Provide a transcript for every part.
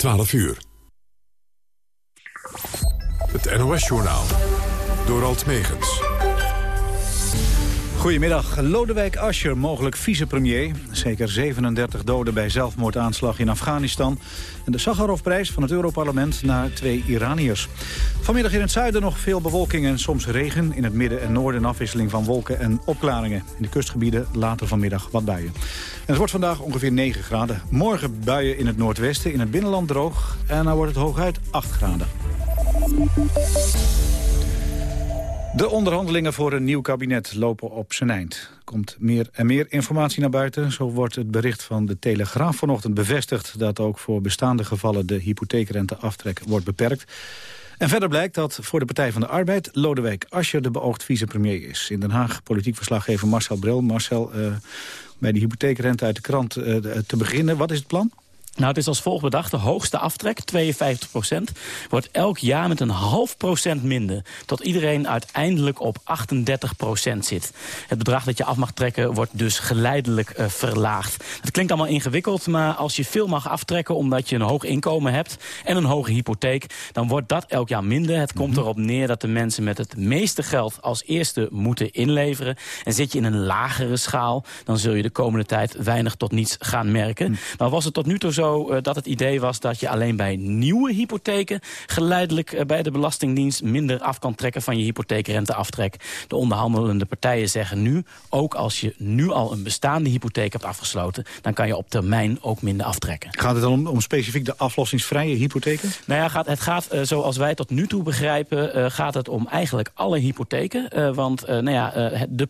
12 uur. Het NOS-journaal. Door Alt Megens. Goedemiddag. Lodewijk Asscher, mogelijk vicepremier. Zeker 37 doden bij zelfmoordaanslag in Afghanistan. En de Sakharovprijs van het Europarlement naar twee Iraniërs. Vanmiddag in het zuiden nog veel bewolking en soms regen. In het midden en noorden afwisseling van wolken en opklaringen. In de kustgebieden later vanmiddag wat buien. En het wordt vandaag ongeveer 9 graden. Morgen buien in het noordwesten, in het binnenland droog. En dan wordt het hooguit 8 graden. De onderhandelingen voor een nieuw kabinet lopen op zijn eind. Er komt meer en meer informatie naar buiten. Zo wordt het bericht van de Telegraaf vanochtend bevestigd... dat ook voor bestaande gevallen de hypotheekrenteaftrek wordt beperkt. En verder blijkt dat voor de Partij van de Arbeid... Lodewijk Asscher de beoogd vicepremier is. In Den Haag politiek verslaggever Marcel Bril. Marcel, uh, bij de hypotheekrente uit de krant uh, te beginnen. Wat is het plan? Nou, het is als volgt bedacht. De hoogste aftrek, 52 procent, wordt elk jaar met een half procent minder. Tot iedereen uiteindelijk op 38 procent zit. Het bedrag dat je af mag trekken wordt dus geleidelijk uh, verlaagd. Het klinkt allemaal ingewikkeld, maar als je veel mag aftrekken... omdat je een hoog inkomen hebt en een hoge hypotheek... dan wordt dat elk jaar minder. Het komt mhm. erop neer dat de mensen met het meeste geld... als eerste moeten inleveren. En zit je in een lagere schaal... dan zul je de komende tijd weinig tot niets gaan merken. Mhm. was het tot nu toe zo eh, dat het idee was dat je alleen bij nieuwe hypotheken... geleidelijk eh, bij de Belastingdienst minder af kan trekken van je hypotheekrenteaftrek. De onderhandelende partijen zeggen nu, ook als je nu al een bestaande hypotheek hebt afgesloten... dan kan je op termijn ook minder aftrekken. Gaat het dan om, om specifiek de aflossingsvrije hypotheken? Nou ja, gaat, het gaat, uh, zoals wij tot nu toe begrijpen, gaat het om eigenlijk alle hypotheken. Want nou ja, de eh,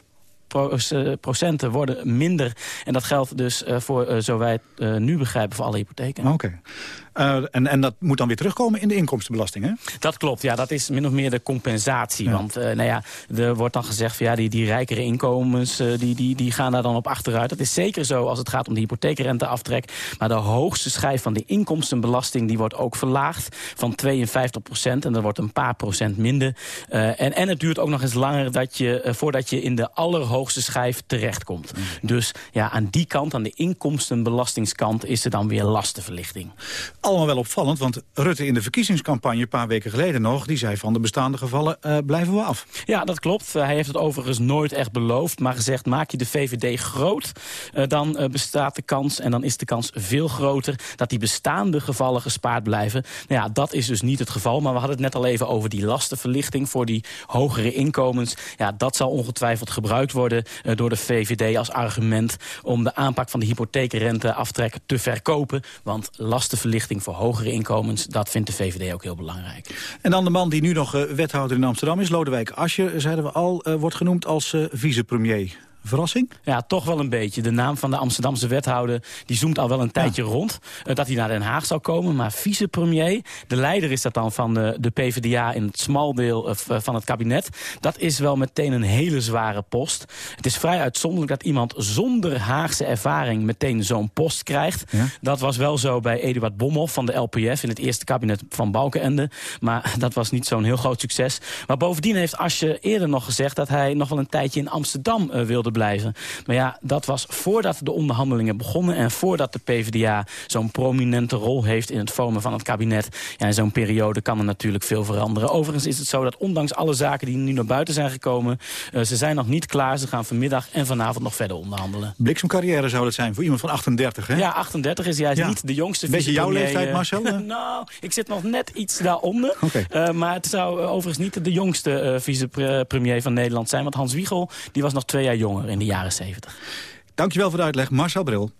procenten worden minder. En dat geldt dus uh, voor, zo wij het nu begrijpen, voor alle hypotheken. Oké. Uh, en, en dat moet dan weer terugkomen in de inkomstenbelasting, hè? Dat klopt, ja. Dat is min of meer de compensatie. Want uh, nou ja, er wordt dan gezegd van ja, die, die rijkere inkomens... Uh, die, die, die gaan daar dan op achteruit. Dat is zeker zo als het gaat om de hypotheekrenteaftrek. Maar de hoogste schijf van de inkomstenbelasting... die wordt ook verlaagd van 52 procent. En dat wordt een paar procent minder. en, en het duurt ook nog eens langer dat je, voordat je in de allerhoogste schijf terechtkomt. Mm. Dus ja, aan die kant, aan de inkomstenbelastingskant... is er dan weer lastenverlichting. Allemaal wel opvallend, want Rutte in de verkiezingscampagne... een paar weken geleden nog, die zei van de bestaande gevallen uh, blijven we af. Ja, dat klopt. Uh, hij heeft het overigens nooit echt beloofd. Maar gezegd, maak je de VVD groot, uh, dan bestaat de kans... en dan is de kans veel groter dat die bestaande gevallen gespaard blijven. Nou ja, dat is dus niet het geval. Maar we hadden het net al even over die lastenverlichting... voor die hogere inkomens. Ja, dat zal ongetwijfeld gebruikt worden door de VVD als argument... om de aanpak van de hypotheekrenteaftrek te verkopen. Want lastenverlichting voor hogere inkomens. Dat vindt de VVD ook heel belangrijk. En dan de man die nu nog uh, wethouder in Amsterdam is, Lodewijk Asje, zeiden we al, uh, wordt genoemd als vicepremier. Verrassing? Ja, toch wel een beetje. De naam van de Amsterdamse wethouder die zoomt al wel een tijdje rond. Uh, dat hij naar Den Haag zou komen. Maar vicepremier, de leider is dat dan van de, de PvdA in het smaldeel uh, van het kabinet. Dat is wel meteen een hele zware post. Het is vrij uitzonderlijk dat iemand zonder Haagse ervaring meteen zo'n post krijgt. Ja? Dat was wel zo bij Eduard Bomhoff van de LPF in het eerste kabinet van Balkenende. Maar dat was niet zo'n heel groot succes. Maar bovendien heeft Asje eerder nog gezegd dat hij nog wel een tijdje in Amsterdam uh, wilde blijven. Maar ja, dat was voordat de onderhandelingen begonnen... en voordat de PvdA zo'n prominente rol heeft in het vormen van het kabinet. Ja, in zo'n periode kan er natuurlijk veel veranderen. Overigens is het zo dat ondanks alle zaken die nu naar buiten zijn gekomen... Uh, ze zijn nog niet klaar. Ze gaan vanmiddag en vanavond nog verder onderhandelen. Bliksemcarrière zou dat zijn voor iemand van 38, hè? Ja, 38 is juist ja. niet de jongste Beetje jouw leeftijd, eh, Marcel? nou, ik zit nog net iets daaronder. Okay. Uh, maar het zou overigens niet de jongste vicepremier van Nederland zijn. Want Hans Wiegel die was nog twee jaar jonger in de jaren 70. Dankjewel voor de uitleg, Marcel Bril.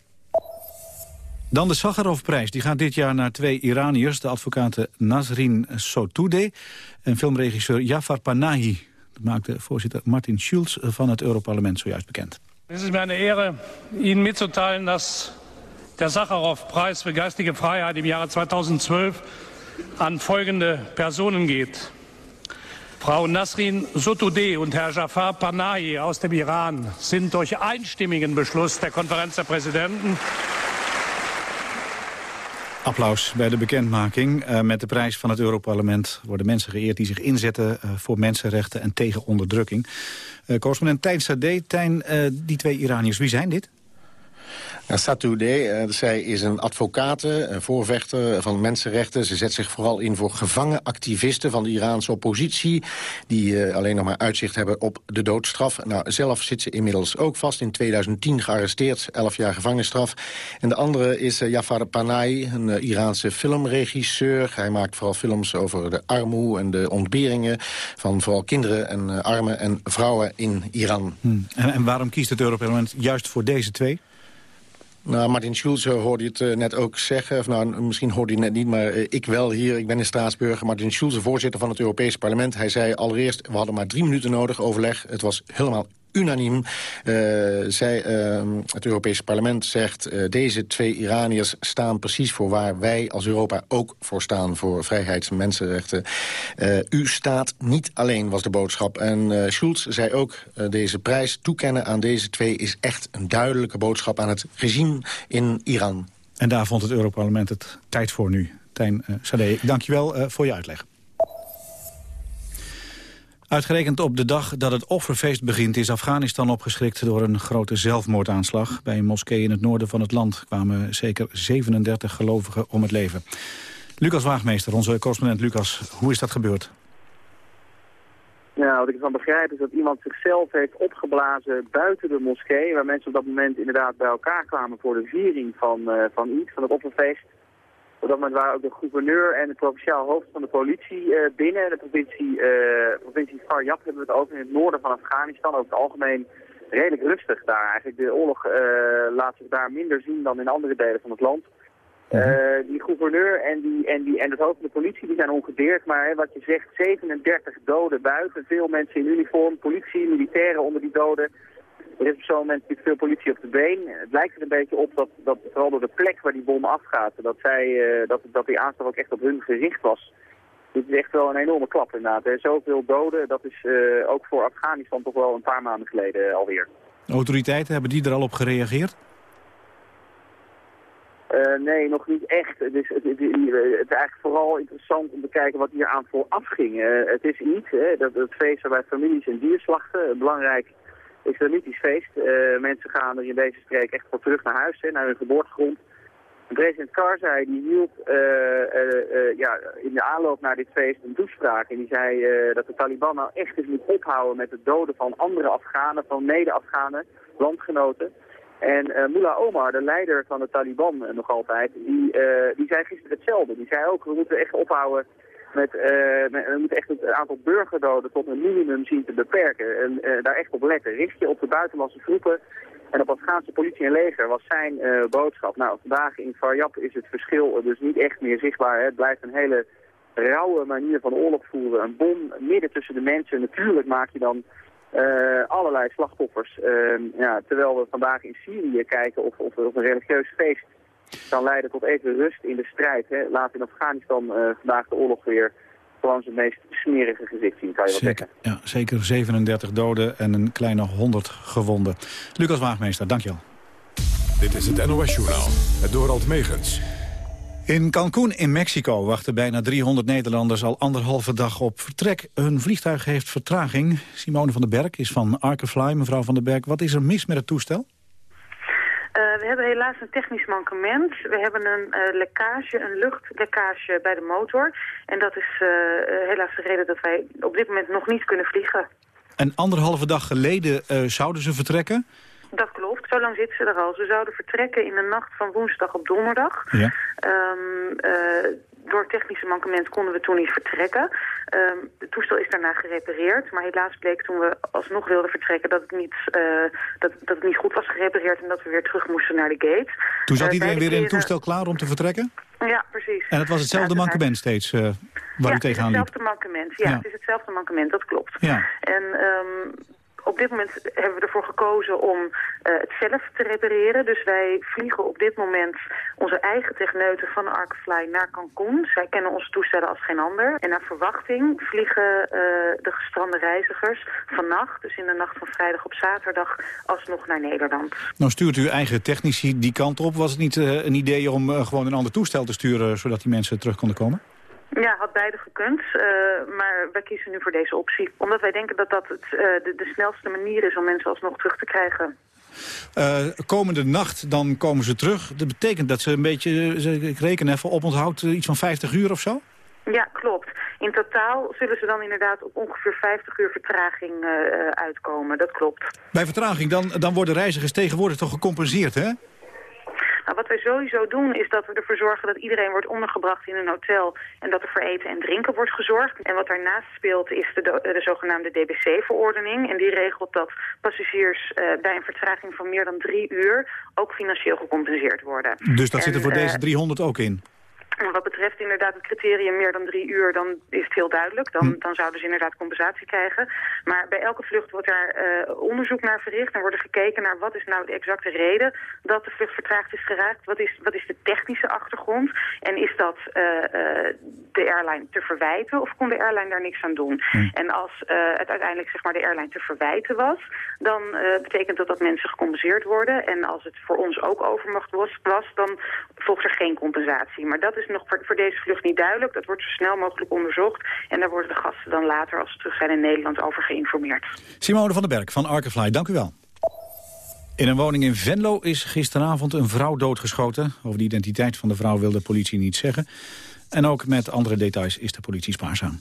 Dan de Sakharovprijs. Die gaat dit jaar naar twee Iraniërs. De advocaten Nazrin Sotoudeh en filmregisseur Jafar Panahi. Dat maakte voorzitter Martin Schulz van het Europarlement zojuist bekend. Het is mij een eer Ihnen mitzuteilen dat de Sakharov-Preis voor geistige vrijheid im Jahre 2012 aan volgende personen geht. Frau Nasrin Sotoudeh und Herr Jafar Panahi aus dem Iran sind durch einstimmigen Beschluss der Konferenz der Präsidenten Applaus bij de bekendmaking. Uh, met de prijs van het Europarlement worden mensen geëerd... die zich inzetten uh, voor mensenrechten en tegen onderdrukking. Uh, correspondent Tijn Sade, Tijn, die twee Iraniërs, wie zijn dit? Satoudeh, zij is een advocaat, een voorvechter van mensenrechten. Ze zet zich vooral in voor gevangen activisten van de Iraanse oppositie... die alleen nog maar uitzicht hebben op de doodstraf. Nou, zelf zit ze inmiddels ook vast. In 2010 gearresteerd, 11 jaar gevangenisstraf. En de andere is Jafar Panahi, een Iraanse filmregisseur. Hij maakt vooral films over de armoede en de ontberingen... van vooral kinderen en armen en vrouwen in Iran. Hmm. En, en waarom kiest het Europarlement juist voor deze twee? Nou, Martin Schulz hoorde je het eh, net ook zeggen. Of nou, misschien hoorde je het net niet, maar uh, ik wel hier. Ik ben in Straatsburg. Martin Schulz, voorzitter van het Europese parlement. Hij zei allereerst, we hadden maar drie minuten nodig overleg. Het was helemaal unaniem. Uh, zij, uh, het Europese parlement zegt... Uh, deze twee Iraniërs staan precies voor waar wij als Europa ook voor staan... voor vrijheids- en mensenrechten. u staat niet alleen, was de boodschap. En Schulz zei ook, deze prijs toekennen aan deze twee... is echt een duidelijke boodschap aan het regime in Iran. En daar vond het Europarlement het tijd voor nu. Tijn uh, Sade, dank je wel voor je uitleg. Uitgerekend op de dag dat het offerfeest begint... is Afghanistan opgeschrikt door een grote zelfmoordaanslag. Bij een moskee in het noorden van het land kwamen zeker 37 gelovigen om het leven. Lucas Waagmeester, onze correspondent Lucas, hoe is dat gebeurd? Nou, wat ik ervan begrijp is dat iemand zichzelf heeft opgeblazen buiten de moskee... waar mensen op dat moment inderdaad bij elkaar kwamen voor de viering van, uh, van iets, van het offerfeest. Op dat moment waren ook de gouverneur en de provinciaal hoofd van de politie uh, binnen. De provincie, uh, provincie Faryab hebben we het over in het noorden van Afghanistan. Over het algemeen redelijk rustig daar. Eigenlijk de oorlog uh, laat zich daar minder zien dan in andere delen van het land. Uh, die gouverneur en, die, en, die, en het hoofd van de politie die zijn ongedeerd. Maar hè, wat je zegt, 37 doden buiten. Veel mensen in uniform, politie, militairen onder die doden. Er is op zo'n moment natuurlijk veel politie op de been. Het lijkt er een beetje op dat, dat vooral door de plek waar die bom afgaat, dat, zij, uh, dat, dat die aanslag ook echt op hun gericht was. Dit is echt wel een enorme klap inderdaad. Hè. Zoveel doden, dat is uh, ook voor Afghanistan toch wel een paar maanden geleden alweer. Autoriteiten, hebben die er al op gereageerd? Uh, nee, nog niet echt. Het is, het, het, het, is eigenlijk vooral interessant om te kijken wat hier aan vooraf ging. Uh, het is iets, hè, dat, het feest waarbij families en dierslachten, belangrijk islamitisch feest. Uh, mensen gaan er in deze streek echt voor terug naar huis, naar hun geboortegrond. En president Karzai die hield uh, uh, ja, in de aanloop naar dit feest een toespraak. En die zei dat de Taliban nou echt eens moet ophouden met het doden van andere Afghanen, van mede-Afghanen, landgenoten. En Mullah Omar, de leider van de Taliban nog altijd, die, die zei gisteren hetzelfde. Die zei ook, we moeten echt ophouden met, met we moeten echt het aantal burgerdoden tot een minimum zien te beperken. En daar echt op letten. Richt je op de buitenlandse troepen en op Afghaanse politie en leger was zijn boodschap. Nou, vandaag in Faryab is het verschil dus niet echt meer zichtbaar. Hè. Het blijft een hele rauwe manier van oorlog voeren. Een bom midden tussen de mensen. Natuurlijk maak je dan uh, allerlei slachtoffers. Uh, ja, terwijl we vandaag in Syrië kijken of, of, of, een religieus feest kan leiden tot even rust in de strijd. Hè. Laat in Afghanistan uh, vandaag de oorlog weer gewoon zijn meest smerige gezicht zien, kan je wel zeker, zeggen. Ja, zeker 37 doden en een kleine 100 gewonden. Lucas Waagmeester, dankjewel. Dit is het NOS Journaal, het Dorald Megens. In Cancún in Mexico wachten bijna 300 Nederlanders al anderhalve dag op vertrek. Hun vliegtuig heeft vertraging. Simone van den Berg is van Arkefly. Mevrouw van den Berg, wat is er mis met het toestel? We hebben helaas een technisch mankement. We hebben een uh, lekkage, een luchtlekkage bij de motor. En dat is uh, helaas de reden dat wij op dit moment nog niet kunnen vliegen. En anderhalve dag geleden zouden ze vertrekken? Dat klopt, zo lang zitten ze er al. Ze zouden vertrekken in de nacht van woensdag op donderdag. Ja. Um, uh, door technische mankement konden we toen niet vertrekken. Um, het toestel is daarna gerepareerd, maar helaas bleek toen we alsnog wilden vertrekken dat het niet, uh, dat, dat het niet goed was gerepareerd en dat we weer terug moesten naar de gate. Toen zat uh, iedereen weer in het toestel klaar om te vertrekken? Ja, precies. En het was hetzelfde ja, mankement steeds waar ja, u tegenaan liep? het hetzelfde mankement. Ja, ja, het is hetzelfde mankement, dat klopt. Ja. En um, op dit moment hebben we ervoor gekozen om uh, het zelf te repareren. Dus wij vliegen op dit moment onze eigen techneuten van Arkfly naar Cancun. Zij kennen onze toestellen als geen ander. En naar verwachting vliegen uh, de gestrande reizigers vannacht, dus in de nacht van vrijdag op zaterdag, alsnog naar Nederland. Nou stuurt u eigen technici die kant op. Was het niet uh, een idee om gewoon een ander toestel te sturen, zodat die mensen terug konden komen? Ja, had beide gekund, uh, maar wij kiezen nu voor deze optie. Omdat wij denken dat dat het, uh, de, de, snelste manier is om mensen alsnog terug te krijgen. Uh, komende nacht dan komen ze terug. Dat betekent dat ze een beetje, ik reken even, op onthoudt iets van 50 uur of zo? Ja, klopt. In totaal zullen ze dan inderdaad op ongeveer 50 uur vertraging uitkomen. Dat klopt. Bij vertraging, dan, dan worden reizigers tegenwoordig toch gecompenseerd, hè? Nou, wat wij sowieso doen is dat we ervoor zorgen dat iedereen wordt ondergebracht in een hotel en dat er voor eten en drinken wordt gezorgd. En wat daarnaast speelt is de, de zogenaamde DBC-verordening. En die regelt dat passagiers uh, bij een vertraging van meer dan drie uur ook financieel gecompenseerd worden. Dus dat zit er voor deze 300 ook in? Wat betreft inderdaad het criterium meer dan drie uur, dan is het heel duidelijk. Dan, hm. dan zouden ze inderdaad compensatie krijgen. Maar bij elke vlucht wordt daar uh, onderzoek naar verricht en wordt er gekeken naar wat is nou de exacte reden dat de vlucht vertraagd is geraakt. Wat is, wat is de technische achtergrond? En is dat uh, uh, de airline te verwijten of kon de airline daar niks aan doen? Hm. En als het uiteindelijk zeg maar de airline te verwijten was, dan betekent dat dat mensen gecompenseerd worden. En als het voor ons ook overmacht was, was dan volgt er geen compensatie. Maar dat is nog voor, voor, deze vlucht niet duidelijk. Dat wordt zo snel mogelijk onderzocht. En daar worden de gasten dan later, als ze terug zijn in Nederland, over geïnformeerd. Simone van den Berg van Arkefly, dank u wel. In een woning in Venlo is gisteravond een vrouw doodgeschoten. Over de identiteit van de vrouw wil de politie niet zeggen. En ook met andere details is de politie spaarzaam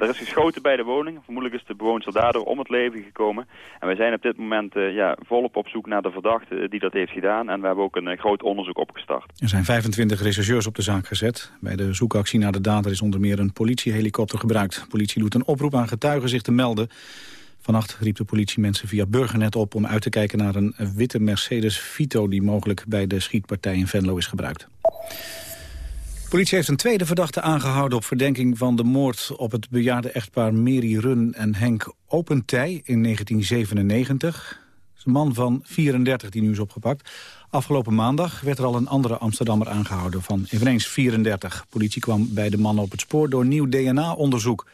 er is geschoten bij de woning. Vermoedelijk is de bewoonster daardoor om het leven gekomen. En wij zijn op dit moment uh, ja, volop op zoek naar de verdachte die dat heeft gedaan. En we hebben ook een uh, groot onderzoek opgestart. Er zijn 25 rechercheurs op de zaak gezet. Bij de zoekactie naar de dader is onder meer een politiehelikopter gebruikt. De politie doet een oproep aan getuigen zich te melden. Vannacht riep de politie mensen via Burgernet op om uit te kijken naar een witte Mercedes Vito... die mogelijk bij de schietpartij in Venlo is gebruikt. De politie heeft een tweede verdachte aangehouden op verdenking van de moord op het bejaarde echtpaar Mary Run en Henk Opentij in 1997. is een man van 34 die nu is opgepakt. Afgelopen maandag werd er al een andere Amsterdammer aangehouden van eveneens 34. De politie kwam bij de man op het spoor door nieuw DNA-onderzoek.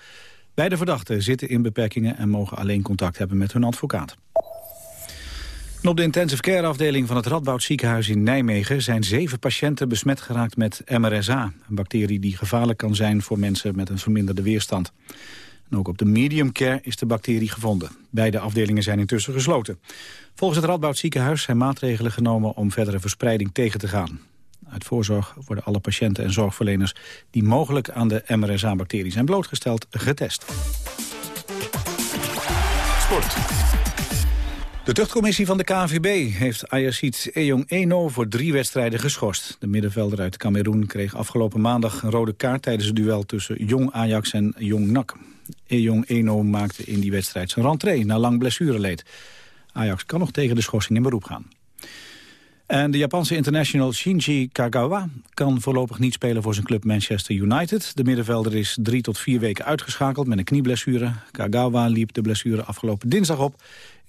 Beide verdachten zitten in beperkingen en mogen alleen contact hebben met hun advocaat op de intensive care afdeling van het Radboud ziekenhuis in Nijmegen zijn zeven patiënten besmet geraakt met MRSA, een bacterie die gevaarlijk kan zijn voor mensen met een verminderde weerstand. En ook op de medium care is de bacterie gevonden. Beide afdelingen zijn intussen gesloten. Volgens het Radboud ziekenhuis zijn maatregelen genomen om verdere verspreiding tegen te gaan. Uit voorzorg worden alle patiënten en zorgverleners die mogelijk aan de MRSA-bacterie zijn blootgesteld getest. Sport. De tuchtcommissie van de KNVB heeft Ayacid Ejong Eno voor drie wedstrijden geschorst. De middenvelder uit Cameroen kreeg afgelopen maandag een rode kaart... tijdens het duel tussen Jong Ajax en Jong NAC. Ejong Eno maakte in die wedstrijd zijn rentree na lang blessureleed. Ajax kan nog tegen de schorsing in beroep gaan. En de Japanse international Shinji Kagawa kan voorlopig niet spelen voor zijn club Manchester United. De middenvelder is drie tot vier weken uitgeschakeld met een knieblessure. Kagawa liep de blessure afgelopen dinsdag op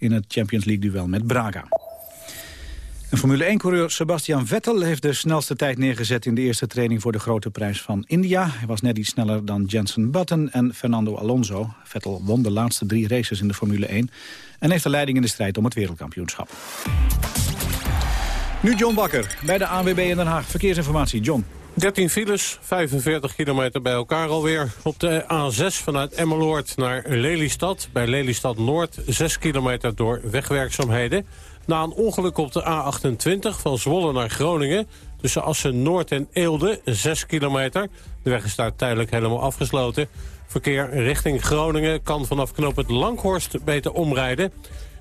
in het Champions League-duel met Braga. En Formule 1-coureur Sebastian Vettel heeft de snelste tijd neergezet... in de eerste training voor de grote prijs van India. Hij was net iets sneller dan Jensen Button en Fernando Alonso. Vettel won de laatste drie races in de Formule 1... en heeft de leiding in de strijd om het wereldkampioenschap. Nu John Bakker bij de ANWB in Den Haag. Verkeersinformatie, John. 13 files, 45 kilometer bij elkaar alweer. Op de A6 vanuit Emmeloord naar Lelystad. Bij Lelystad Noord 6 kilometer door wegwerkzaamheden. Na een ongeluk op de A28 van Zwolle naar Groningen... tussen Assen Noord en Eelde 6 kilometer. De weg is daar tijdelijk helemaal afgesloten. Verkeer richting Groningen kan vanaf knoop het Langhorst beter omrijden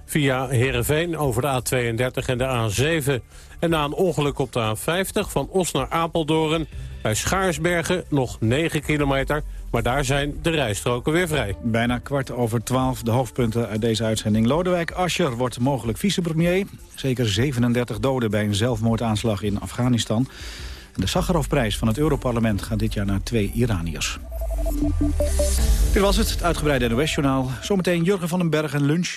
via Heerenveen over de A32 en de A7. En na een ongeluk op de A50 van Os naar Apeldoorn... bij Schaarsbergen nog 9 kilometer, maar daar zijn de rijstroken weer vrij. Bijna kwart over 12 de hoofdpunten uit deze uitzending. Lodewijk Asscher wordt mogelijk vicepremier. Zeker 37 doden bij een zelfmoordaanslag in Afghanistan. De Sakharovprijs van het Europarlement gaat dit jaar naar twee Iraniërs. Dit was het, het uitgebreide NOS-journaal. Zometeen Jurgen van den Berg en lunch.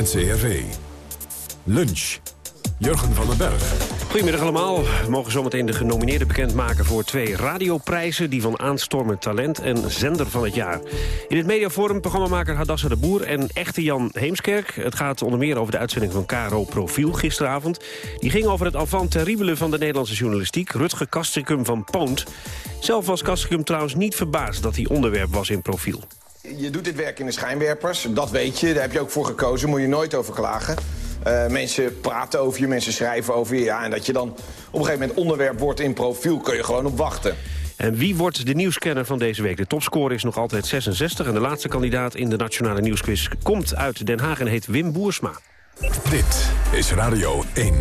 NCRV. Lunch. Jurgen van den Berg. Goedemiddag allemaal. We mogen zometeen de genomineerden bekendmaken voor twee radioprijzen... die van aanstormend talent en zender van het jaar. In het mediaforum programmamaker Hadassa de Boer en echte Jan Heemskerk. Het gaat onder meer over de uitzending van KRO Profiel gisteravond. Die ging over het avant terrible van de Nederlandse journalistiek... Rutger Kastrikum van Poont. Zelf was Kastrikum trouwens niet verbaasd dat hij onderwerp was in Profiel. Je doet dit werk in de schijnwerpers, dat weet je. Daar heb je ook voor gekozen, moet je nooit over klagen. Uh, mensen praten over je, mensen schrijven over je. Ja, en dat je dan op een gegeven moment onderwerp wordt in profiel... kun je gewoon op wachten. En wie wordt de nieuwscanner van deze week? De topscore is nog altijd 66 en de laatste kandidaat in de Nationale Nieuwsquiz... komt uit Den Haag en heet Wim Boersma. Dit is Radio 1.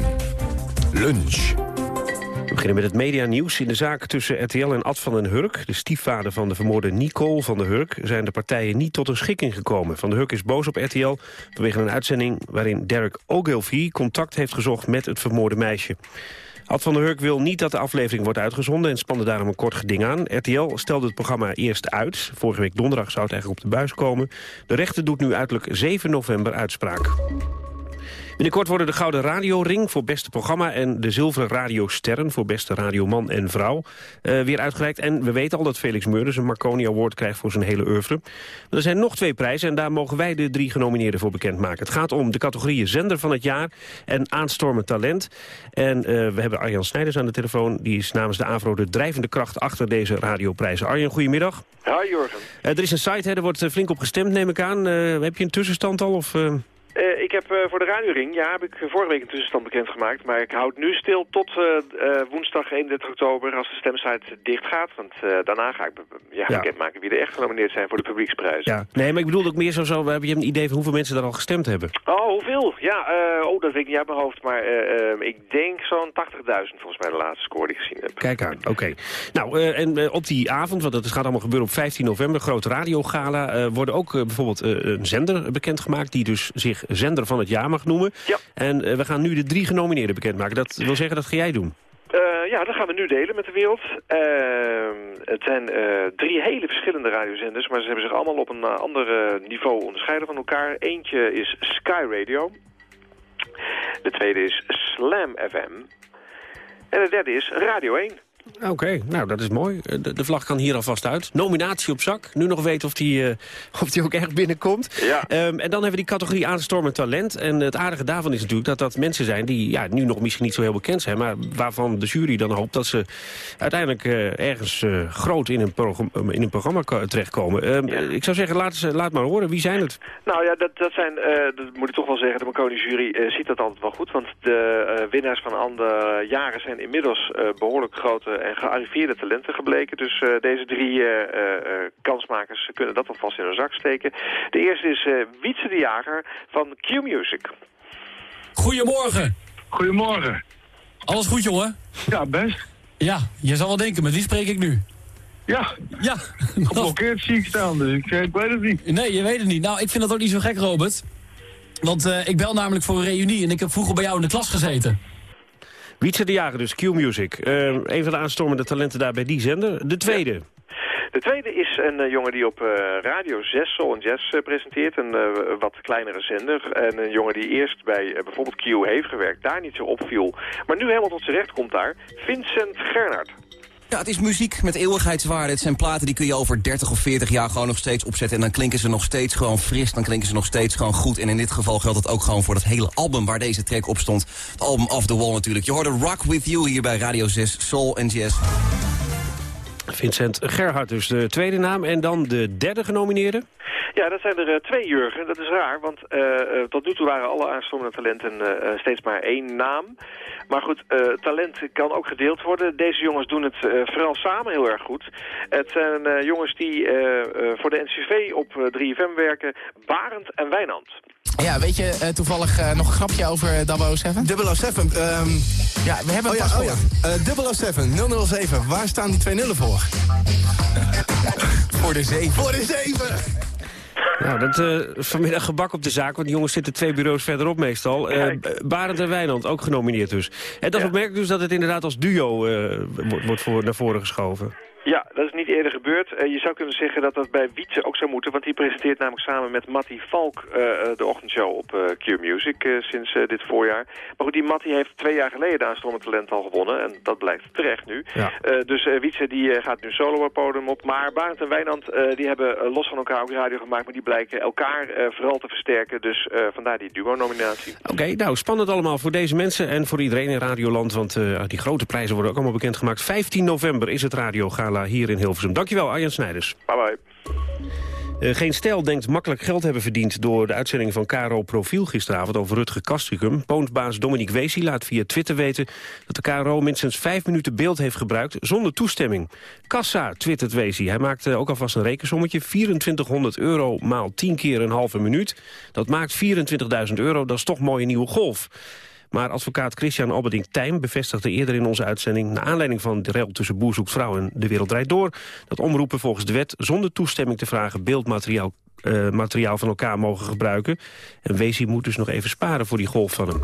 Lunch. Beginnen met het medianieuws. In de zaak tussen RTL en Ad van den Hurk, de stiefvader van de vermoorde Nicole van den Hurk, zijn de partijen niet tot een schikking gekomen. Van den Hurk is boos op RTL vanwege een uitzending waarin Derek Ogilvie contact heeft gezocht met het vermoorde meisje. Ad van der Hurk wil niet dat de aflevering wordt uitgezonden... en spande daarom een kort geding aan. RTL stelde het programma eerst uit. Vorige week donderdag zou het eigenlijk op de buis komen. De rechter doet nu uiterlijk 7 november uitspraak. Binnenkort worden de Gouden Radioring voor beste programma... en de Zilveren Radiosterren voor beste radioman en vrouw uh, weer uitgereikt. En we weten al dat Felix Meurders een Marconi Award krijgt voor zijn hele oeuvre. Maar er zijn nog twee prijzen en daar mogen wij de drie genomineerden voor bekendmaken. Het gaat om de categorieën Zender van het Jaar en Aanstormend Talent. En uh, we hebben Arjan Snijders aan de telefoon. Die is namens de AVRO de drijvende kracht achter deze radioprijzen. Arjan, goedemiddag. Hi, Jurgen. Uh, er is een site, hè, er wordt flink op gestemd, neem ik aan. heb je een tussenstand al? Of, uh, ik heb uh, voor de radioring, ja, heb ik vorige week een tussenstand bekendgemaakt. Maar ik houd nu stil tot uh, woensdag 31 oktober als de stemsite dicht gaat. Want daarna ga ik ja, ja. bekendmaken wie er echt genomineerd zijn voor de publieksprijs. Ja, nee, maar ik bedoel ook meer zo, zo heb je een idee van hoeveel mensen daar al gestemd hebben? Oh, hoeveel? Ja, oh, dat weet ik niet uit mijn hoofd. Maar ik denk zo'n 80.000 volgens mij de laatste score die ik gezien heb. Kijk aan, oké. Okay. Nou, en op die avond, want dat gaat allemaal gebeuren op 15 november, grote radiogala, worden ook bijvoorbeeld een zender bekendgemaakt die dus zich zender van het jaar mag noemen. Ja. En uh, we gaan nu de drie genomineerden bekendmaken. Dat wil zeggen, dat ga jij doen. Uh, ja, dat gaan we nu delen met de wereld. Uh, het zijn drie hele verschillende radiozenders, maar ze hebben zich allemaal op een ander niveau onderscheiden van elkaar. Eentje is Sky Radio. De tweede is Slam FM. En de derde is Radio 1. Oké, okay, nou dat is mooi. De, de, vlag kan hier alvast uit. Nominatie op zak. Nu nog weten of die, uh, of die ook echt binnenkomt. Ja. Um, en dan hebben we die categorie aanstormend talent. En het aardige daarvan is natuurlijk dat dat mensen zijn... die ja, nu nog misschien niet zo heel bekend zijn... maar waarvan de jury dan hoopt dat ze uiteindelijk uh, ergens uh, groot in een, programma, in een programma terechtkomen. Um, ja. Ik zou zeggen, laat, laat maar horen. Wie zijn het? Nou ja, dat, dat zijn, dat moet ik toch wel zeggen... de Marconi-jury ziet dat altijd wel goed. Want de winnaars van andere jaren zijn inmiddels behoorlijk grote en gearriveerde talenten gebleken. Dus uh, deze drie uh, uh, kansmakers kunnen dat alvast in hun zak steken. De eerste is Wietse de Jager van Q-Music. Goedemorgen. Goedemorgen. Alles goed, jongen? Ja, best. Ja, je zal wel denken, met wie spreek ik nu? Ja. Ja. Geblokkeerd zie ik staan, dus ik, ik weet het niet. Nee, je weet het niet. Nou, ik vind dat ook niet zo gek, Robert. Want eh, ik bel namelijk voor een reunie en ik heb vroeger bij jou in de klas gezeten. Wietse de Jager dus, Q-Music. Eh, een van de aanstormende talenten daar bij die zender. De tweede. De tweede is een eh, jongen die op eh, Radio 6 Soul en Jazz eh, presenteert. Een wat kleinere zender. En een jongen die eerst bij bijvoorbeeld Q heeft gewerkt. Daar niet zo opviel. Maar nu helemaal tot zijn recht komt daar. Vincent Gernard. Ja, het is muziek met eeuwigheidswaarde. Het zijn platen die kun je over 30 of 40 jaar gewoon nog steeds opzetten. En dan klinken ze nog steeds gewoon fris. Dan klinken ze nog steeds gewoon goed. En in dit geval geldt het ook gewoon voor dat hele album waar deze track op stond. Het album Off the Wall natuurlijk. Je hoorde Rock With You hier bij Radio 6 Soul and Jazz. Vincent Gerhard dus de tweede naam. En dan de derde genomineerde. Ja, dat zijn er eh, twee, Jurgen. Dat is raar, want eh, eh, tot nu toe waren alle aanstormende talenten steeds maar één naam. Maar goed, eh, talent kan ook gedeeld worden. Deze jongens doen het eh, vooral samen heel erg goed. Het zijn eh, jongens die eh, eh, voor de NCV op eh, 3FM werken. Barend en Wijnand. Ja, weet je toevallig nog een grapje over uh, 007? 007, ehm Ja, we hebben oh een ja, paspoort. oh ja. Eh, 007, 007, waar staan die twee nullen voor? Voor de zeven. Voor de zeven! Nou, dat eh, vanmiddag gebak op de zaak, want die jongens zitten twee bureaus verderop meestal. Eh Barend en Wijnand, ook genomineerd dus. En dat is opmerkelijk dus dat het inderdaad als duo eh, wordt, wordt voor, naar voren geschoven. Dat is niet eerder gebeurd. Eh, je zou kunnen zeggen dat dat bij Wietse ook zou moeten... want die presenteert namelijk samen met Matty Valk eh, de ochtendshow op eh, Q-Music sinds dit voorjaar. Maar goed, die Matty heeft twee jaar geleden de aanstormend talent al gewonnen... en dat blijkt terecht nu. Ja. Dus Wietse die gaat nu solo op podium op. Maar Barend en Wijnand die hebben los van elkaar ook radio gemaakt... maar die blijken elkaar vooral te versterken. Dus vandaar die duo-nominatie. Oké, nou, spannend allemaal voor deze mensen en voor iedereen in Radioland. Want die grote prijzen worden ook allemaal bekendgemaakt. 15 november is het Radio Gala hier in Hilversum. Dankjewel, Arjan Snijders. Bye bye. Eh, geen stijl denkt makkelijk geld hebben verdiend door de uitzending van KRO Profiel gisteravond over Rutger Kastricum. Poonsbaas Dominique Weesie laat via Twitter weten dat de KRO minstens vijf minuten beeld heeft gebruikt zonder toestemming. Kassa, twittert Weesie. Hij maakt ook alvast een rekensommetje. 2400 euro maal 10 keer een halve minuut. Dat maakt 24.000 euro, dat is toch mooie nieuwe golf. Maar advocaat Christian Alberding Tijm bevestigde eerder in onze uitzending... naar aanleiding van de rel tussen Boer zoekt en De Wereld Draait Door... dat omroepen volgens de wet zonder toestemming te vragen beeldmateriaal eh, materiaal van elkaar mogen gebruiken. En Weesie moet dus nog even sparen voor die golf van hem.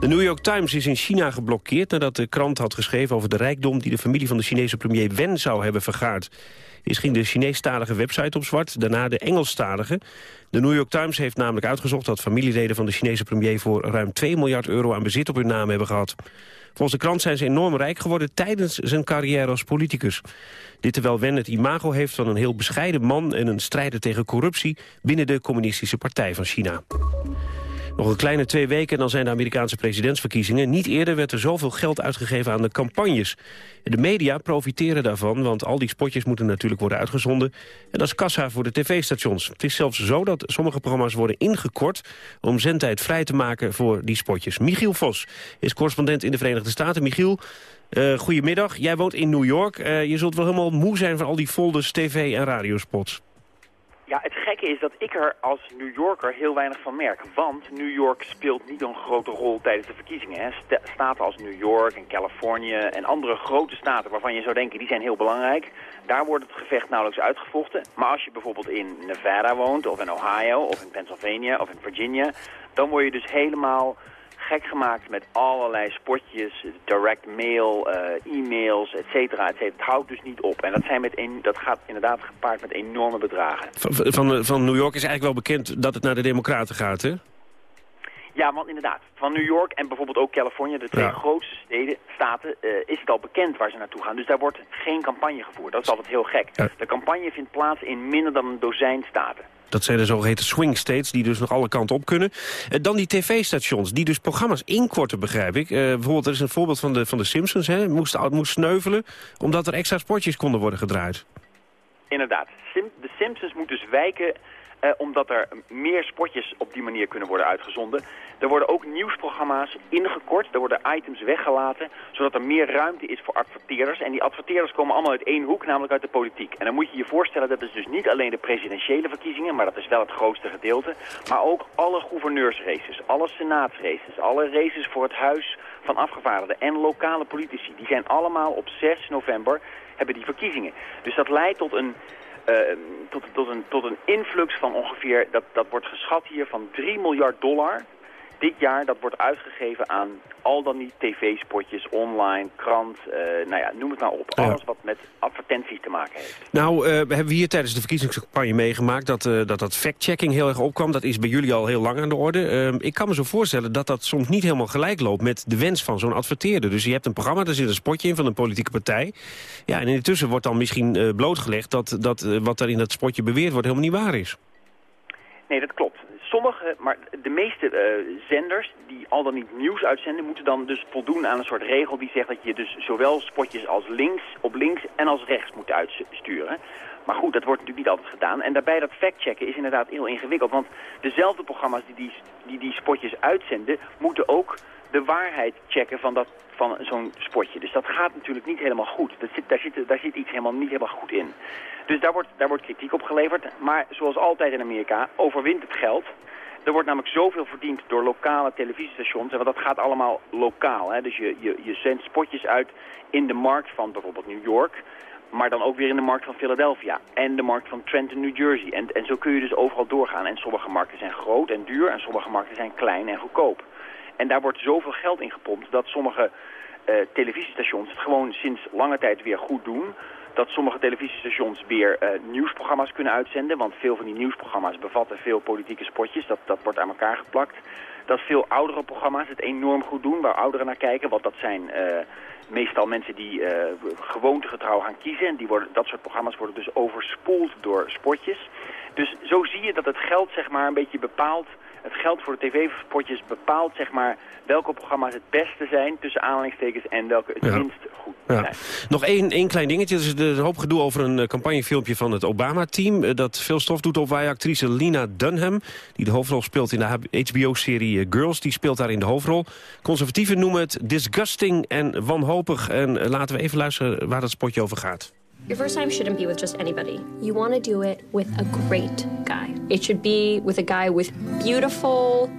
De New York Times is in China geblokkeerd nadat de krant had geschreven over de rijkdom die de familie van de Chinese premier Wen zou hebben vergaard. Eerst ging de Chineestalige website op zwart, daarna de Engelstalige. De New York Times heeft namelijk uitgezocht dat familieleden van de Chinese premier voor ruim 2 miljard euro aan bezit op hun naam hebben gehad. Volgens de krant zijn ze enorm rijk geworden tijdens zijn carrière als politicus. Dit terwijl Wen het imago heeft van een heel bescheiden man en een strijder tegen corruptie binnen de communistische partij van China. Nog een kleine twee weken en dan zijn de Amerikaanse presidentsverkiezingen. Niet eerder werd er zoveel geld uitgegeven aan de campagnes. De media profiteren daarvan, want al die spotjes moeten natuurlijk worden uitgezonden. En dat is kassa voor de tv-stations. Het is zelfs zo dat sommige programma's worden ingekort... om zendtijd vrij te maken voor die spotjes. Michiel Vos is correspondent in de Verenigde Staten. Michiel, uh, goedemiddag. Jij woont in New York. Uh, je zult wel helemaal moe zijn van al die folders tv- en radiospots. Ja, het gekke is dat ik er als New Yorker heel weinig van merk. Want New York speelt niet een grote rol tijdens de verkiezingen. Hè. St staten als New York en Californië en andere grote staten waarvan je zou denken die zijn heel belangrijk. Daar wordt het gevecht nauwelijks uitgevochten. Maar als je bijvoorbeeld in Nevada woont of in Ohio of in Pennsylvania of in Virginia... dan word je dus helemaal gek gemaakt met allerlei spotjes, direct mail, uh, e-mails, et cetera, et cetera. Het houdt dus niet op. En dat, zijn met een, dat gaat inderdaad gepaard met enorme bedragen. Van, van, van New York is eigenlijk wel bekend dat het naar de democraten gaat, hè? Ja, want inderdaad, van New York en bijvoorbeeld ook Californië, de twee ja. grootste steden, staten, uh, is het al bekend waar ze naartoe gaan. Dus daar wordt geen campagne gevoerd. Dat is altijd heel gek. Ja. De campagne vindt plaats in minder dan een dozijn staten. Dat zijn de zogeheten swing states, die dus nog alle kanten op kunnen. Uh, dan die tv-stations, die dus programma's inkorten, begrijp ik. Uh, bijvoorbeeld, er is een voorbeeld van de, van de Simpsons, hè. Moest, moest sneuvelen, omdat er extra spotjes konden worden gedraaid. Inderdaad. De Simpsons moet dus wijken uh, omdat er meer spotjes op die manier kunnen worden uitgezonden. Er worden ook nieuwsprogramma's ingekort, er worden items weggelaten, zodat er meer ruimte is voor adverteerders. En die adverteerders komen allemaal uit één hoek, namelijk uit de politiek. En dan moet je je voorstellen, dat is dus niet alleen de presidentiële verkiezingen, maar dat is wel het grootste gedeelte, maar ook alle gouverneursraces, alle senaatsraces, alle races voor het huis van afgevaardigden en lokale politici. Die zijn allemaal op 6 november, hebben die verkiezingen. Dus dat leidt tot een eh, tot, tot, een, tot een influx van ongeveer, dat, dat wordt geschat hier, van 3 miljard dollar dit jaar dat wordt uitgegeven aan al dan niet tv-spotjes, online, krant, uh, nou ja, noem het maar op. Alles wat met advertenties te maken heeft. Nou, uh, hebben we hier tijdens de verkiezingscampagne meegemaakt dat uh, dat, dat fact-checking heel erg opkwam. Dat is bij jullie al heel lang aan de orde. Ehm, ik kan me zo voorstellen dat dat soms niet helemaal gelijk loopt met de wens van zo'n adverteerder. Dus je hebt een programma, daar zit een spotje in van een politieke partij. Ja, en intussen wordt dan misschien blootgelegd dat, dat wat er in dat spotje beweerd wordt helemaal niet waar is. Nee, dat klopt sommige, maar de meeste uh, zenders die al dan niet nieuws uitzenden... moeten dan dus voldoen aan een soort regel die zegt dat je dus zowel spotjes als links, op links en als rechts moet uitsturen. Maar goed, dat wordt natuurlijk niet altijd gedaan. En daarbij dat factchecken is inderdaad heel ingewikkeld. Want dezelfde programma's die die, die, die spotjes uitzenden... moeten ook de waarheid checken van, dat, van zo'n spotje. Dus dat gaat natuurlijk niet helemaal goed. Dat zit, daar, zit, daar zit iets helemaal niet helemaal goed in. Dus daar wordt, daar wordt kritiek op geleverd. Maar zoals altijd in Amerika overwint het geld. Er wordt namelijk zoveel verdiend door lokale televisiestations. Want dat gaat allemaal lokaal. Hè? Dus je, je, je zendt spotjes uit in de markt van bijvoorbeeld New York. Maar dan ook weer in de markt van Philadelphia. En de markt van Trenton, New Jersey. En, en zo kun je dus overal doorgaan. En sommige markten zijn groot en duur. En sommige markten zijn klein en goedkoop. En daar wordt zoveel geld in gepompt dat sommige uh, televisiestations het gewoon sinds lange tijd weer goed doen dat sommige televisiestations weer uh, nieuwsprogramma's kunnen uitzenden. Want veel van die nieuwsprogramma's bevatten veel politieke spotjes. Dat, dat wordt aan elkaar geplakt. Dat veel oudere programma's het enorm goed doen, waar ouderen naar kijken. Want dat zijn uh, meestal mensen die gewoontegetrouw gaan kiezen. En die worden, dat soort programma's worden dus overspoeld door spotjes. Dus zo zie je dat het geld zeg maar een beetje bepaalt het geld voor de tv-spotjes bepaalt zeg maar, welke programma's het beste zijn tussen aanhalingstekens en welke het minst goed ja. zijn. Nog één, één klein dingetje. Er is een hoop gedoe over een campagnefilmpje van het Obama-team... dat veel stof doet op wij actrice Lina Dunham... die de hoofdrol speelt in de HBO-serie Girls. Die speelt daar in de hoofdrol. Conservatieven noemen het disgusting en wanhopig. En laten we even luisteren waar dat spotje over gaat. Your first time shouldn't be with just anybody. You want to do it with a great guy. It should be with a guy with beautiful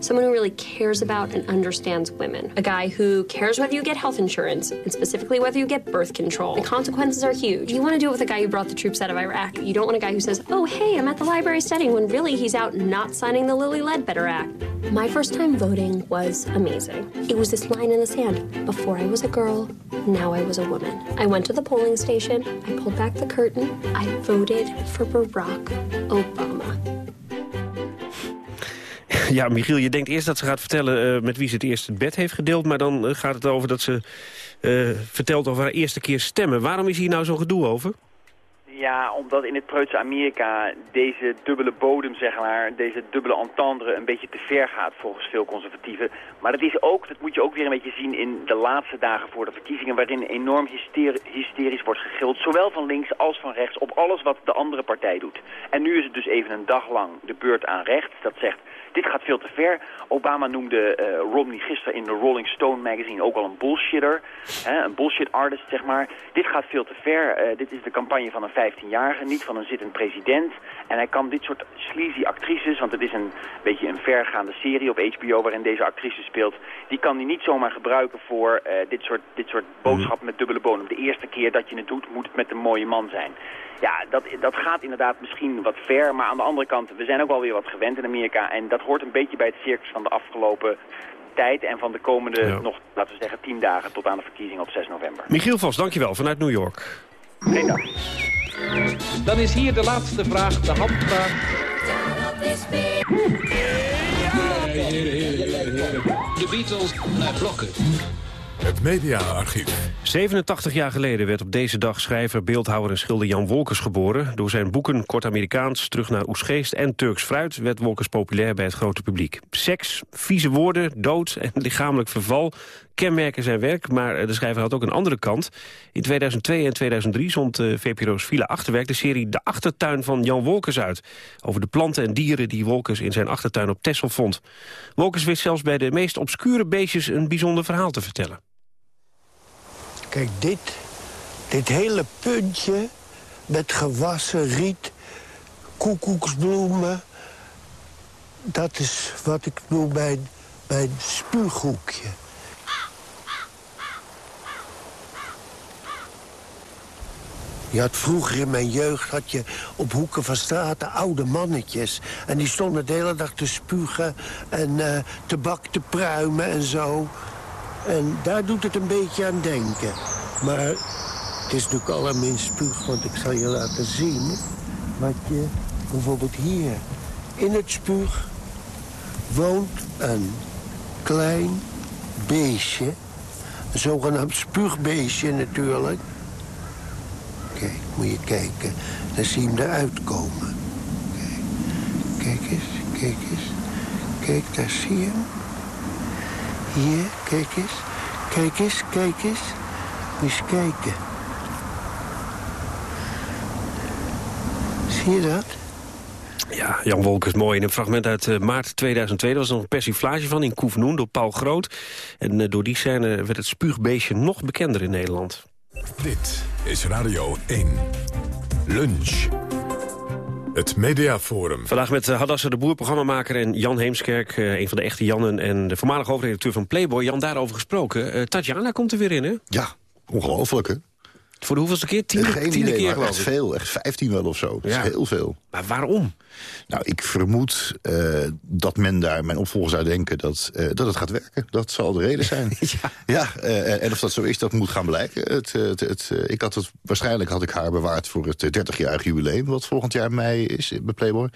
someone who really cares about and understands women. A guy who cares whether you get health insurance, and specifically whether you get birth control. The consequences are huge. You want to do it with a guy who brought the troops out of Iraq. You don't want a guy who says, oh, hey, I'm at the library studying, when really he's out not signing the Lilly Ledbetter Act. My first time voting was amazing. It was this line in the sand. Before I was a girl, now I was a woman. I went to the polling station, I pulled back the curtain, I voted for Barack Obama. Ja, Michiel, je denkt eerst dat ze gaat vertellen uh, met wie ze het eerst het bed heeft gedeeld... maar dan uh, gaat het over dat ze uh, vertelt over haar eerste keer stemmen. Waarom is hier nou zo'n gedoe over? Ja, omdat in het preutse Amerika deze dubbele bodem, zeg maar, deze dubbele entendre een beetje te ver gaat volgens veel conservatieven. Maar dat is ook, dat moet je ook weer een beetje zien in de laatste dagen voor de verkiezingen, waarin enorm hysterisch wordt gegild, zowel van links als van rechts, op alles wat de andere partij doet. En nu is het dus even een dag lang de beurt aan rechts, dat zegt dit gaat veel te ver. Obama noemde uh, Romney gisteren in de Rolling Stone magazine ook al een bullshitter. Hè, een bullshit artist, zeg maar. Dit gaat veel te ver. Uh, dit is de campagne van een 15-jarige, niet van een zittend president. En hij kan dit soort sleazy actrices, want het is een beetje een vergaande serie op HBO waarin deze actrice speelt. Die kan hij niet zomaar gebruiken voor uh, dit, soort, dit soort boodschappen met dubbele bodem. De eerste keer dat je het doet, moet het met een mooie man zijn. Ja, dat, dat gaat inderdaad misschien wat ver. Maar aan de andere kant, we zijn ook wel weer wat gewend in Amerika. En dat hoort een beetje bij het circus van de afgelopen tijd. En van de komende, ja. nog, laten we zeggen, tien dagen tot aan de verkiezing op 6 november. Michiel Vos, dankjewel, vanuit New York. Geen dank. Dan is hier de laatste vraag, de handvraag. De Beatles naar blokken. Het mediaarchief. 87 jaar geleden werd op deze dag schrijver, beeldhouwer en schilder Jan Wolkers geboren. Door zijn boeken Kort Amerikaans, Terug naar Oesgeest en Turks Fruit... werd Wolkers populair bij het grote publiek. Seks, vieze woorden, dood en lichamelijk verval kenmerken zijn werk, maar de schrijver had ook een andere kant. In 2002 en 2003 zond uh, VPRO's Villa Achterwerk de serie De Achtertuin van Jan Wolkers uit. Over de planten en dieren die Wolkers in zijn achtertuin op Texel vond. Wolkers wist zelfs bij de meest obscure beestjes een bijzonder verhaal te vertellen. Kijk, dit, dit hele puntje met gewassen riet, koekoeksbloemen... dat is wat ik noem mijn, mijn spuughoekje. Je vroeger in mijn jeugd had je op hoeken van straten oude mannetjes. En die stonden de hele dag te spugen en eh, tabak te pruimen en zo. En daar doet het een beetje aan denken. Maar het is natuurlijk allerminst spuug, want ik zal je laten zien... wat je bijvoorbeeld hier in het spuug woont een klein beestje. Een zogenaamd spuugbeestje natuurlijk. Kijk, moet je kijken. Dan zie je hem eruit komen. Kijk, kijk eens, kijk eens. Kijk, daar zie je hem. Hier, kijk eens. Kijk eens, kijk eens. Moet eens kijken. Zie je dat? Ja, Jan Wolkers, mooi. In een fragment uit uh, maart 2002 was er nog een persiflage van in Koefnoen door Paul Groot. En uh, door die scène werd het spuugbeestje nog bekender in Nederland. Dit is Radio 1. Lunch. Het Mediaforum. Vandaag met uh, Hadassa de Boer, programmamaker en Jan Heemskerk... een van de echte Jannen en de voormalige hoofdredacteur van Playboy. Jan, daarover gesproken. Tatjana komt er weer in, hè? Ja, ongelooflijk, hè? Voor de hoeveelste keer? Tiende, Geen tiende idee, keer, echt geloof ik. veel. Echt 15 wel of zo. Dat Ja. is heel veel. Maar waarom? Nou, ik vermoed eh, dat men daar, mijn opvolger zou denken, dat, eh, dat het gaat werken. Dat zal de reden zijn. ja, eh, en of dat zo is, dat moet gaan blijken. Het, het, het, ik had het, waarschijnlijk had ik haar bewaard voor het eh, 30-jarig jubileum... wat volgend jaar mei is bij Playboy.